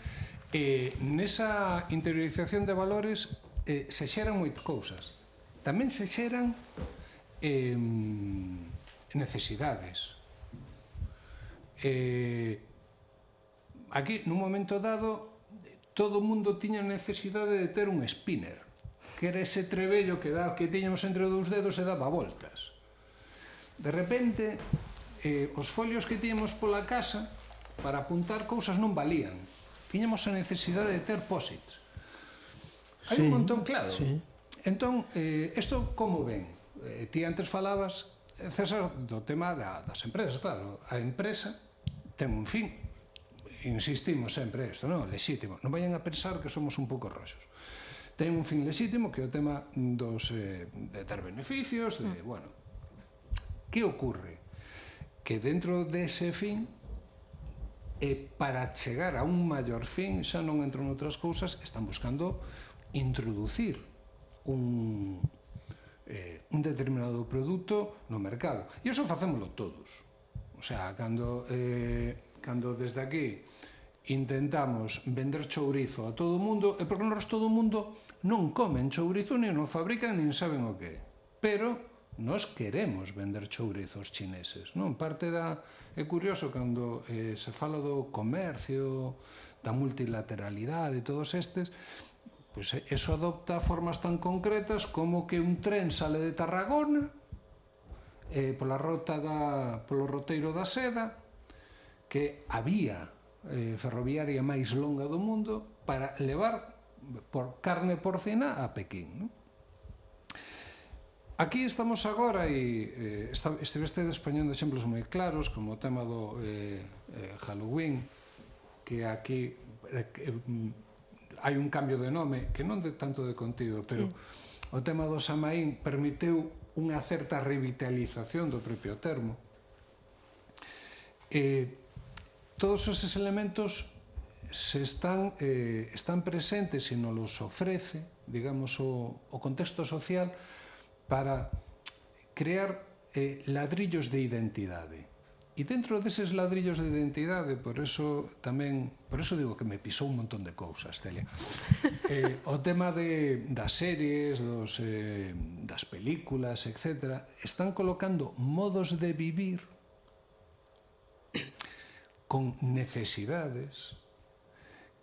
eh, nesa interiorización de valores eh, se xeran moitas cousas. Tamén se xeran eh, necesidades. Eh, aquí, nun momento dado, todo o mundo tiña necesidade de ter un spinner, que era ese trebello que, da, que tiñamos entre dous dedos e daba voltas. De repente, eh, os folios que tiñamos pola casa para apuntar cousas non valían. Tiñamos a necesidade de ter posits. Hai sí, un montón, claro. Sí. Entón, eh, isto como ven? Eh, ti antes falabas, César, do tema da, das empresas, claro. A empresa ten un fin, insistimos sempre isto, non? Lexítimo. Non vayan a pensar que somos un pouco roxos. Ten un fin lexítimo que é o tema dos eh, de ter beneficios, de, mm. bueno. Que ocurre? Que dentro dese fin e para chegar a un maior fin xa non entran outras cousas, están buscando introducir un, eh, un determinado produto no mercado. E iso facémolo todos. O sea, cando eh, cando desde aquí intentamos vender chourizo a todo o mundo, e porque no resto do mundo non comen chourizo, nin o fabrican, nin saben o que. Pero nos queremos vender chourizos chineses, non? Parte da é curioso cando eh, se fala do comercio, da multilateralidade, e todos estes, pois eso adopta formas tan concretas como que un tren sale de Tarragona eh, pola rota da polo roteiro da seda que a vía eh, ferroviaria máis longa do mundo para levar por carne porcina a Pequín. Non? Aquí estamos agora e eh, estiveste estivestedes exemplos moi claros como o tema do eh, eh, Halloween que aquí eh, mm, hai un cambio de nome que non de tanto de contido pero sí. o tema do Samaín permiteu unha certa revitalización do propio termo eh, Todos esos elementos se están, eh, están presentes e nos los ofrece, digamos, o, o contexto social para crear eh, ladrillos de identidade. E dentro deses ladrillos de identidade, por eso tamén, por eso digo que me pisou un montón de cousas, Celia. Eh, o tema de das series, dos eh, das películas, etc, están colocando modos de vivir con necesidades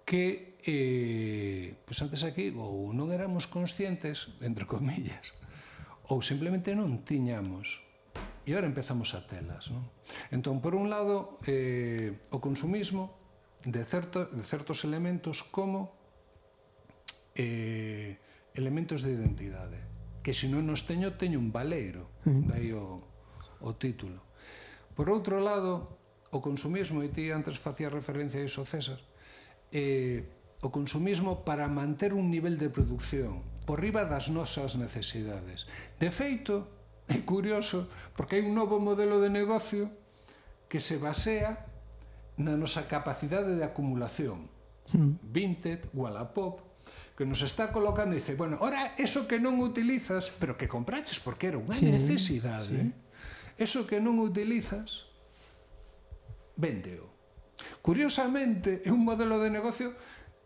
que eh, pues antes aquí ou non éramos conscientes, entre comillas, ou simplemente non tiñamos. E agora empezamos a telas. Non? Entón, por un lado, eh, o consumismo de, certo, de certos elementos como eh, elementos de identidade que se non os teño, teño un valeiro. Dai o, o título. Por outro lado, o consumismo, e ti antes facía referencia a iso, César, eh, o consumismo para manter un nivel de producción por riba das nosas necesidades. De feito, é curioso, porque hai un novo modelo de negocio que se basea na nosa capacidade de acumulación. Sí. Vinted, Wallapop, que nos está colocando e dice, bueno, ora eso que non utilizas, pero que compraches porque era unha sí, necesidade, sí. eso que non utilizas, véndeo. Curiosamente, é un modelo de negocio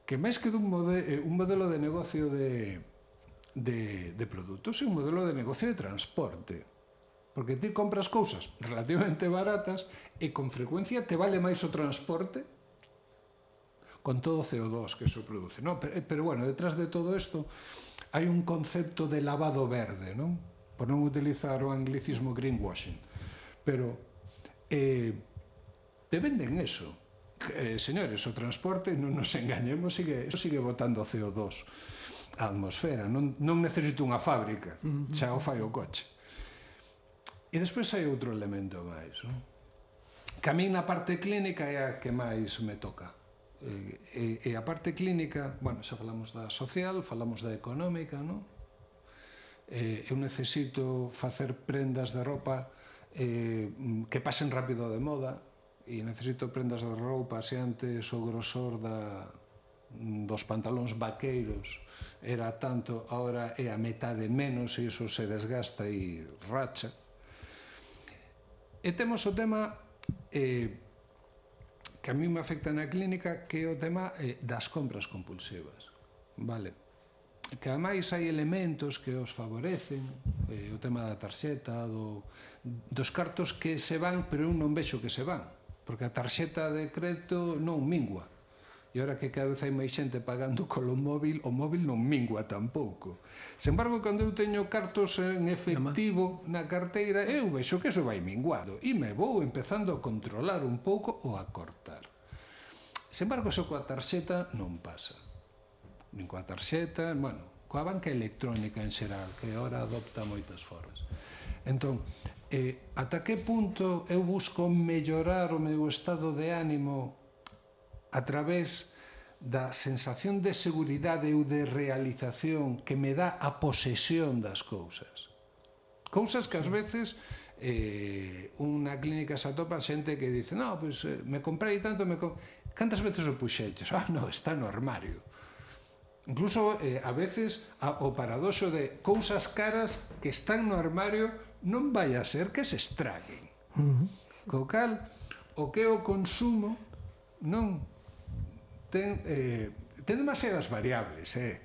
que máis que dun mode, un modelo de negocio de, de, de produtos, é un modelo de negocio de transporte. Porque ti compras cousas relativamente baratas e con frecuencia te vale máis o transporte con todo o CO2 que eso produce. No, pero, pero bueno, detrás de todo isto hai un concepto de lavado verde, non? Por non utilizar o anglicismo greenwashing. Pero eh, Dependen eso. Eh, señores, o transporte, non nos engañemos, sigue, sigue botando CO2 á atmosfera. Non, non necesito unha fábrica, xa o fai o coche. E despois hai outro elemento máis. Non? Que a mí na parte clínica é a que máis me toca. E, e, e a parte clínica, bueno, xa falamos da social, falamos da económica, non? Eh, eu necesito facer prendas de roupa eh, que pasen rápido de moda, e necesito prendas de roupa se antes o grosor da, dos pantalóns vaqueiros era tanto, ahora é a metade menos e iso se desgasta e racha. E temos o tema eh, que a mí me afecta na clínica que é o tema eh, das compras compulsivas. Vale. Que ademais hai elementos que os favorecen, eh, o tema da tarxeta, do, dos cartos que se van, pero eu non vexo que se van porque a tarxeta de crédito non mingua. E ora que cada vez hai máis xente pagando colo móvil, o móvil non mingua tampouco. Sen embargo, cando eu teño cartos en efectivo na carteira, eu vexo que eso vai minguado e me vou empezando a controlar un pouco ou a cortar. Sen embargo, só coa tarxeta non pasa. Nin coa tarxeta, bueno, coa banca electrónica en xeral, que agora adopta moitas formas. Entón, eh, ata que punto eu busco mellorar o meu estado de ánimo a través da sensación de seguridade ou de realización que me dá a posesión das cousas. Cousas que ás veces eh, unha clínica se atopa xente que dice no, pois pues, eh, me comprei tanto, me com... cantas veces o puxeches? Ah, no, está no armario. Incluso eh, a veces a, o paradoxo de cousas caras que están no armario non vai a ser que se estraguen. Uh -huh. Co cal, o que o consumo non ten, eh, ten demasiadas variables, eh?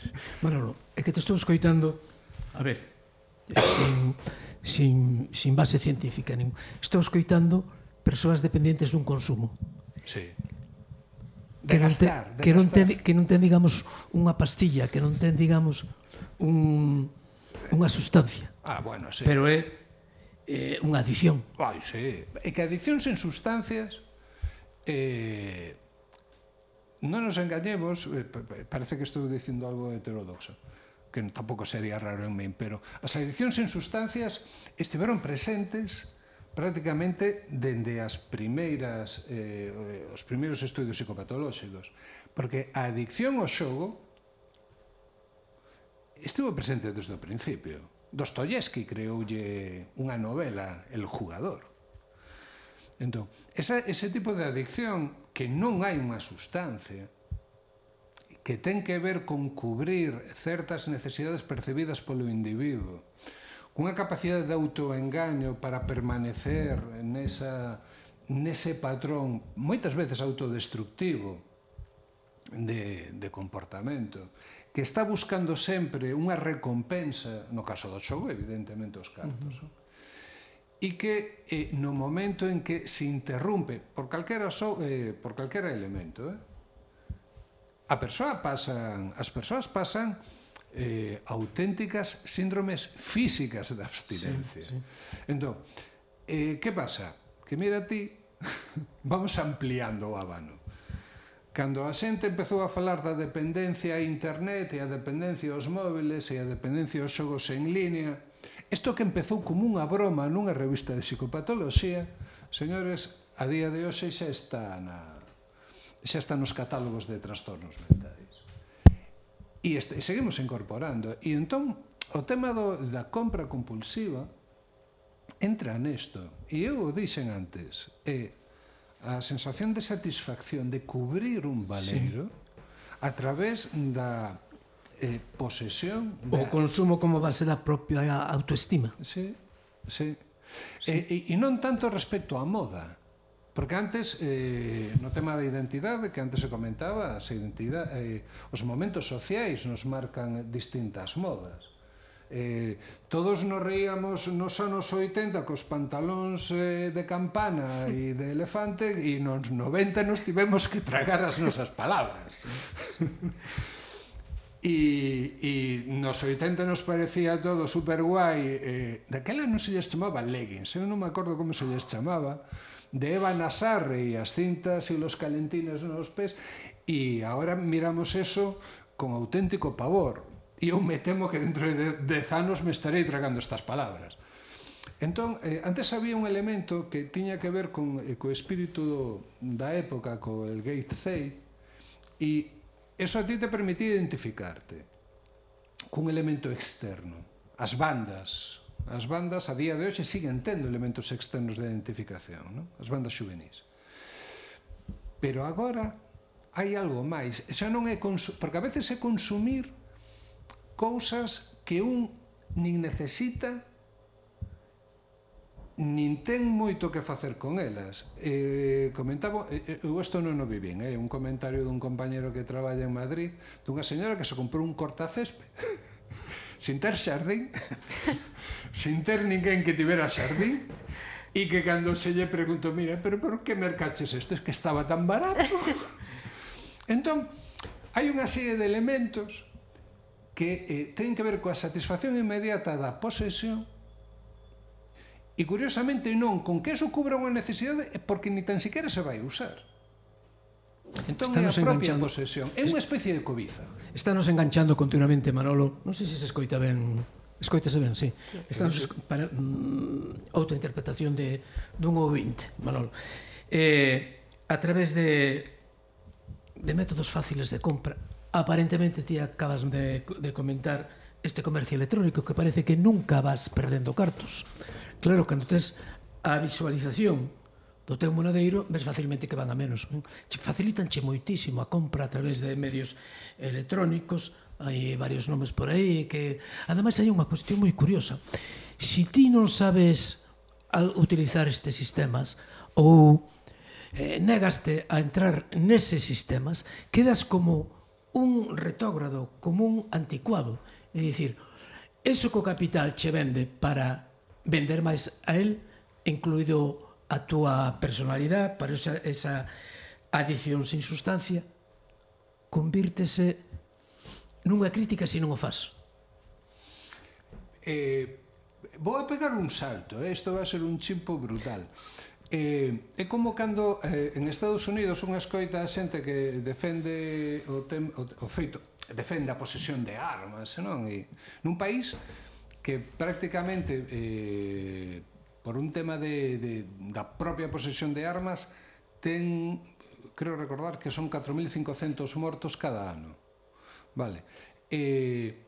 Manolo, é que te estou escoitando a ver, eh, sin, sin, sin base científica nin, estou escoitando persoas dependentes dun consumo sí. de que gastar, non te, de que, non ten, que non ten, digamos, unha pastilla que non ten, digamos un, unha sustancia Ah, bueno, sí. Pero é eh, unha adicción. Ai, sí. E que adiccións en sustancias eh, non nos engañemos, eh, parece que estou dicindo algo heterodoxo que tampouco sería raro en min, pero as adiccións en sustancias estiveron presentes prácticamente dende as primeiras eh, os primeiros estudios psicopatolóxicos porque a adicción ao xogo estivo presente desde o principio Dostoyevsky creoulle unha novela El jugador. Entón, esa, ese tipo de adicción que non hai unha sustancia que ten que ver con cubrir certas necesidades percibidas polo individuo, cunha capacidade de autoengaño para permanecer nesa, nese patrón moitas veces autodestructivo de, de comportamento que está buscando sempre unha recompensa, no caso do xogo, evidentemente os cartos, uh -huh. e que eh, no momento en que se interrompe por calquera so, eh, por calquera elemento, eh, a persoa pasan, as persoas pasan eh, auténticas síndromes físicas da abstinencia. Sí, sí. Entón, eh, que pasa? Que mira ti, vamos ampliando o abano. Cando a xente empezou a falar da dependencia a internet e a dependencia aos móviles e a dependencia aos xogos en línea, isto que empezou como unha broma nunha revista de psicopatoloxía, señores, a día de hoxe xa está na xa está nos catálogos de trastornos mentais. E este, seguimos incorporando. E entón, o tema do, da compra compulsiva entra nesto. E eu o dixen antes. Eh, a sensación de satisfacción de cubrir un valeiro sí. a través da eh, posesión da... o consumo como base da propia autoestima sí, sí. sí. E, e, e non tanto respecto á moda Porque antes, eh, no tema da identidade, que antes se comentaba, se identidade, eh, os momentos sociais nos marcan distintas modas. Eh, todos nos reíamos nos anos 80 cos pantalóns eh, de campana e de elefante e nos 90 nos tivemos que tragar as nosas palabras. E, e nos 80 nos parecía todo super guai. Eh, daquela non se lles chamaba leggings, eu non me acordo como se lles chamaba, de Eva Nasarre e as cintas e los calentines nos pés, e agora miramos eso con auténtico pavor E eu me temo que dentro de 10 anos me estarei tragando estas palabras. Entón, eh, antes había un elemento que tiña que ver con, eh, co espírito do, da época, co el Gate 6, e eso a ti te permitía identificarte cun elemento externo. As bandas, as bandas a día de hoxe siguen tendo elementos externos de identificación, non? as bandas juvenis. Pero agora hai algo máis, xa non é porque a veces é consumir cousas que un nin necesita nin ten moito que facer con elas. Eh, comentaba, eu isto non o vivín, é eh, un comentario dun compañeiro que traballa en Madrid, dunha señora que se comprou un cortacésped sin ter xardín, sin ter ninguén que tivera xardín, e que cando se lle pregunto, mira, pero por que mercaches isto? Es que estaba tan barato. entón, hai unha serie de elementos que eh, ten que ver coa satisfacción inmediata da posesión e curiosamente non con que eso cubra unha necesidade eh, porque ni tan siquiera se vai usar. Entón Estamos é a propia enganchando... posesión, é unha especie de cobiza. Estamos enganchando continuamente, Manolo. Non sei se se escoita ben Escoitase ben, sí. sí. Estamos sí. para mm, outra interpretación de dun ouvinte, Manolo. Eh, a través de de métodos fáciles de compra aparentemente ti acabas de, de comentar este comercio electrónico que parece que nunca vas perdendo cartos. Claro, cando tes a visualización do teu monedeiro, ves facilmente que van a menos. Eh. Che facilitanche moitísimo a compra a través de medios electrónicos, hai varios nomes por aí, que ademais hai unha cuestión moi curiosa. Si ti non sabes utilizar estes sistemas ou eh, negaste a entrar neses sistemas, quedas como un retógrado como un anticuado. É dicir, eso co capital che vende para vender máis a él, incluído a túa personalidade, para esa, esa adición sin sustancia, convírtese nunha crítica se non o faz. Eh, vou a pegar un salto, eh? isto va a ser un chimpo brutal. Eh, é como cando eh, en Estados Unidos unha escoita a xente que defende o, tem, o, o feito defende a posesión de armas, non? E nun país que prácticamente eh, por un tema de, de, da propia posesión de armas ten, creo recordar que son 4.500 mortos cada ano. Vale. Eh,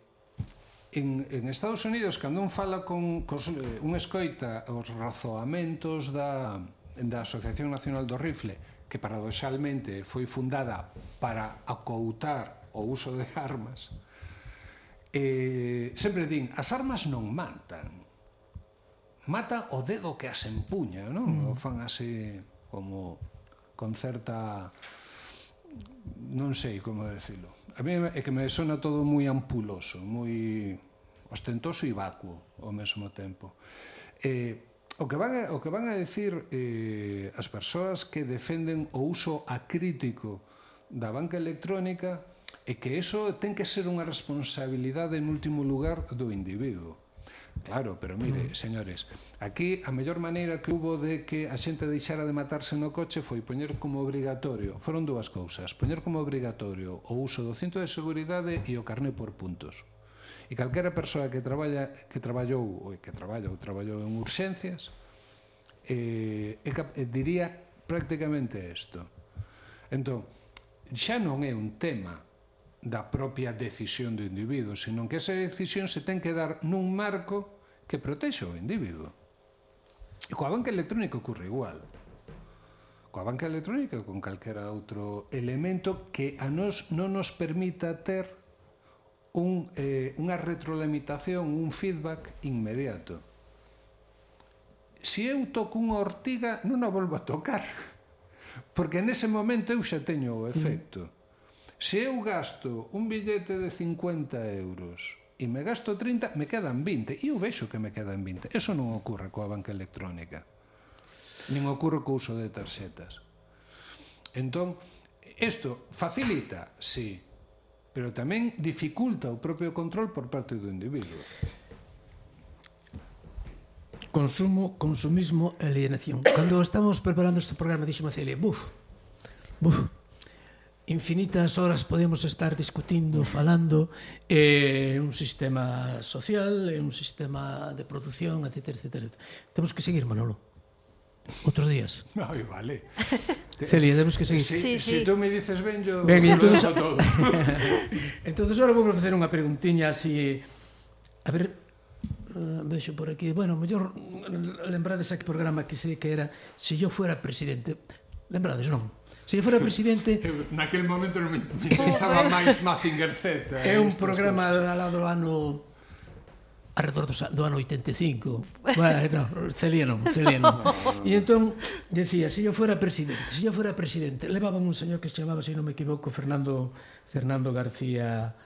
en, en Estados Unidos, cando un fala con, cos, eh, un escoita os razoamentos da da Asociación Nacional do Rifle, que paradoxalmente foi fundada para acoutar o uso de armas, eh, sempre din, as armas non matan, mata o dedo que as empuña, non? Mm. O fan así como con certa non sei como decirlo. A mí é que me sona todo moi ampuloso, moi ostentoso e vacuo ao mesmo tempo. Eh, O que van a, o que van a decir eh, as persoas que defenden o uso acrítico da banca electrónica é que eso ten que ser unha responsabilidade en último lugar do individuo. Claro, pero mire, mm. señores, aquí a mellor maneira que hubo de que a xente deixara de matarse no coche foi poñer como obrigatorio, foron dúas cousas, poñer como obrigatorio o uso do cinto de seguridade e o carné por puntos. E calquera persoa que traballa que traballou ou que traballa ou traballou en urxencias eh, eh, eh diría prácticamente isto. Entón, xa non é un tema da propia decisión do individuo, senón que esa decisión se ten que dar nun marco que protexe o individuo. E coa banca electrónica ocurre igual. Coa banca electrónica ou con calquera outro elemento que a nos non nos permita ter un, eh, unha retroalimentación, un feedback inmediato. Se eu toco unha ortiga, non a volvo a tocar, porque nese momento eu xa teño o efecto. Se eu gasto un billete de 50 euros e me gasto 30, me quedan 20, e eu vexo que me quedan 20. Eso non ocorre coa banca electrónica. Nin ocorre co uso de tarxetas. Entón, isto facilita, sí, pero tamén dificulta o propio control por parte do individuo. Consumo, consumismo e alienación. Cando estamos preparando este programa, dixo Celia, buf, buf, infinitas horas podemos estar discutindo, falando é eh, un sistema social, é un sistema de produción, etc, etc, etc. Temos que seguir, Manolo outros días. Ai, vale. Celia, temos que seguir. Si, sí, sí. si tú me dices ben, yo ben, entonces, todo. entonces, ahora vou facer unha preguntiña así... A ver, eh, uh, vexo por aquí. Bueno, mellor lembrades aquel programa que se que era Se si yo fuera presidente. Lembrades, non? Se eu fuera presidente... Eu, naquel momento non me, me interesaba máis Mazinger Z. Eh, é un programa lá do ano alrededor do, do ano 85. bueno, celíanon, celíanon. e entón, decía, se yo fuera presidente, se yo fuera presidente, levaban un señor que se chamaba, se non me equivoco, Fernando Fernando García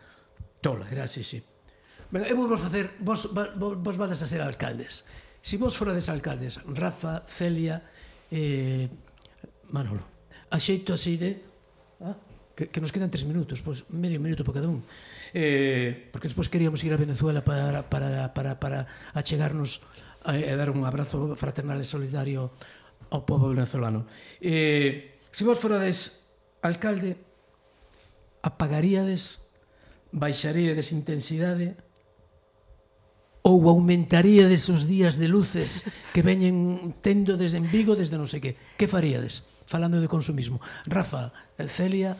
Tola, era así, sí. Venga, eu vou facer, vos, vos, vos vades a ser alcaldes. Se vos forades alcaldes, Rafa, Celia, eh, Manolo, axeito así de... Ah, que, que nos quedan tres minutos, pois medio minuto para cada un eh, porque despois queríamos ir a Venezuela para, para, para, para achegarnos eh, e eh, dar un abrazo fraternal e solidario ao povo venezolano. Eh, se vos forades alcalde, apagaríades, baixaríades intensidade, ou aumentaríades os días de luces que veñen tendo desde en Vigo, desde non sei que. Que faríades? Falando de consumismo. Rafa, Celia,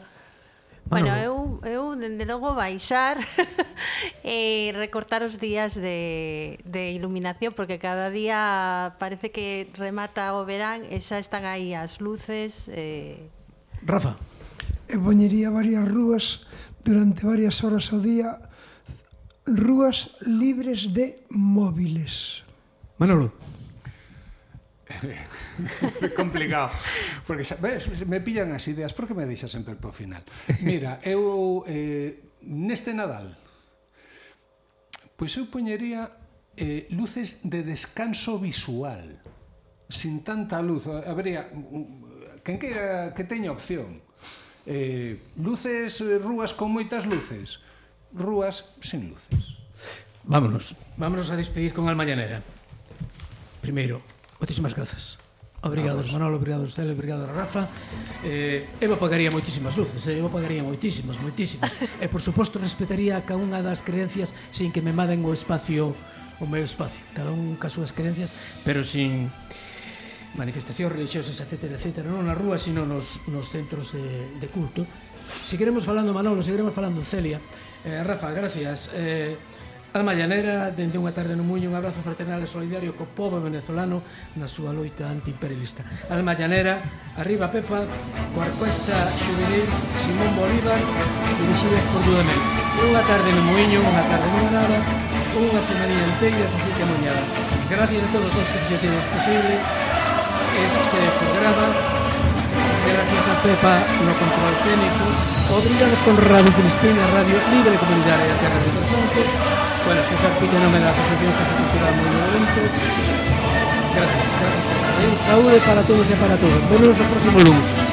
Bueno, eu, eu dende logo baixar e eh, recortar os días de, de iluminación porque cada día parece que remata o verán e xa están aí as luces e... Rafa. E poñería varias rúas durante varias horas ao día rúas libres de móviles. Manolo é complicado. Porque xa, ves, me pillan as ideas porque me deixas sempre para o final? Mira, eu eh, neste Nadal pois eu poñería eh, luces de descanso visual sin tanta luz. Habría quen queira que teña opción eh, luces, eh, rúas con moitas luces rúas sin luces. Vámonos, vámonos a despedir con Almayanera Primeiro, Moitísimas grazas. Obrigados, Manolo, obrigado, Estela, obrigado, Rafa. Eh, eu apagaría moitísimas luces, eh, eu apagaría moitísimas, moitísimas. e, por suposto, respetaría a cada unha das creencias sin que me maden o espacio, o meu espacio. Cada un ca súas creencias, pero sin manifestacións religiosas, etc, etc, non na rúa, sino nos, nos centros de, de culto. Seguiremos falando, Manolo, seguiremos falando, Celia. Eh, Rafa, gracias. Eh, Alma Mañanera, dende unha tarde no Muño, un abrazo fraternal e solidario co povo venezolano na súa loita antiimperialista. Alma Mañanera, arriba Pepa, coa orquesta juvenil Simón Bolívar, dirixida por Dudamel. Unha tarde no Muño, unha tarde no Nara, unha semanía inteira, así que moñada. Gracias a todos os que fixetedes posible este programa Gracias a Pepa no control técnico Obrigados con Radio Filispín A Radio Libre Comunitaria de Terra de Presente Bueno, César Piña no me da Asociación Sociocultural Muy Evento Gracias, gracias. Saúde para todos e para todos Vemos o próximo lunes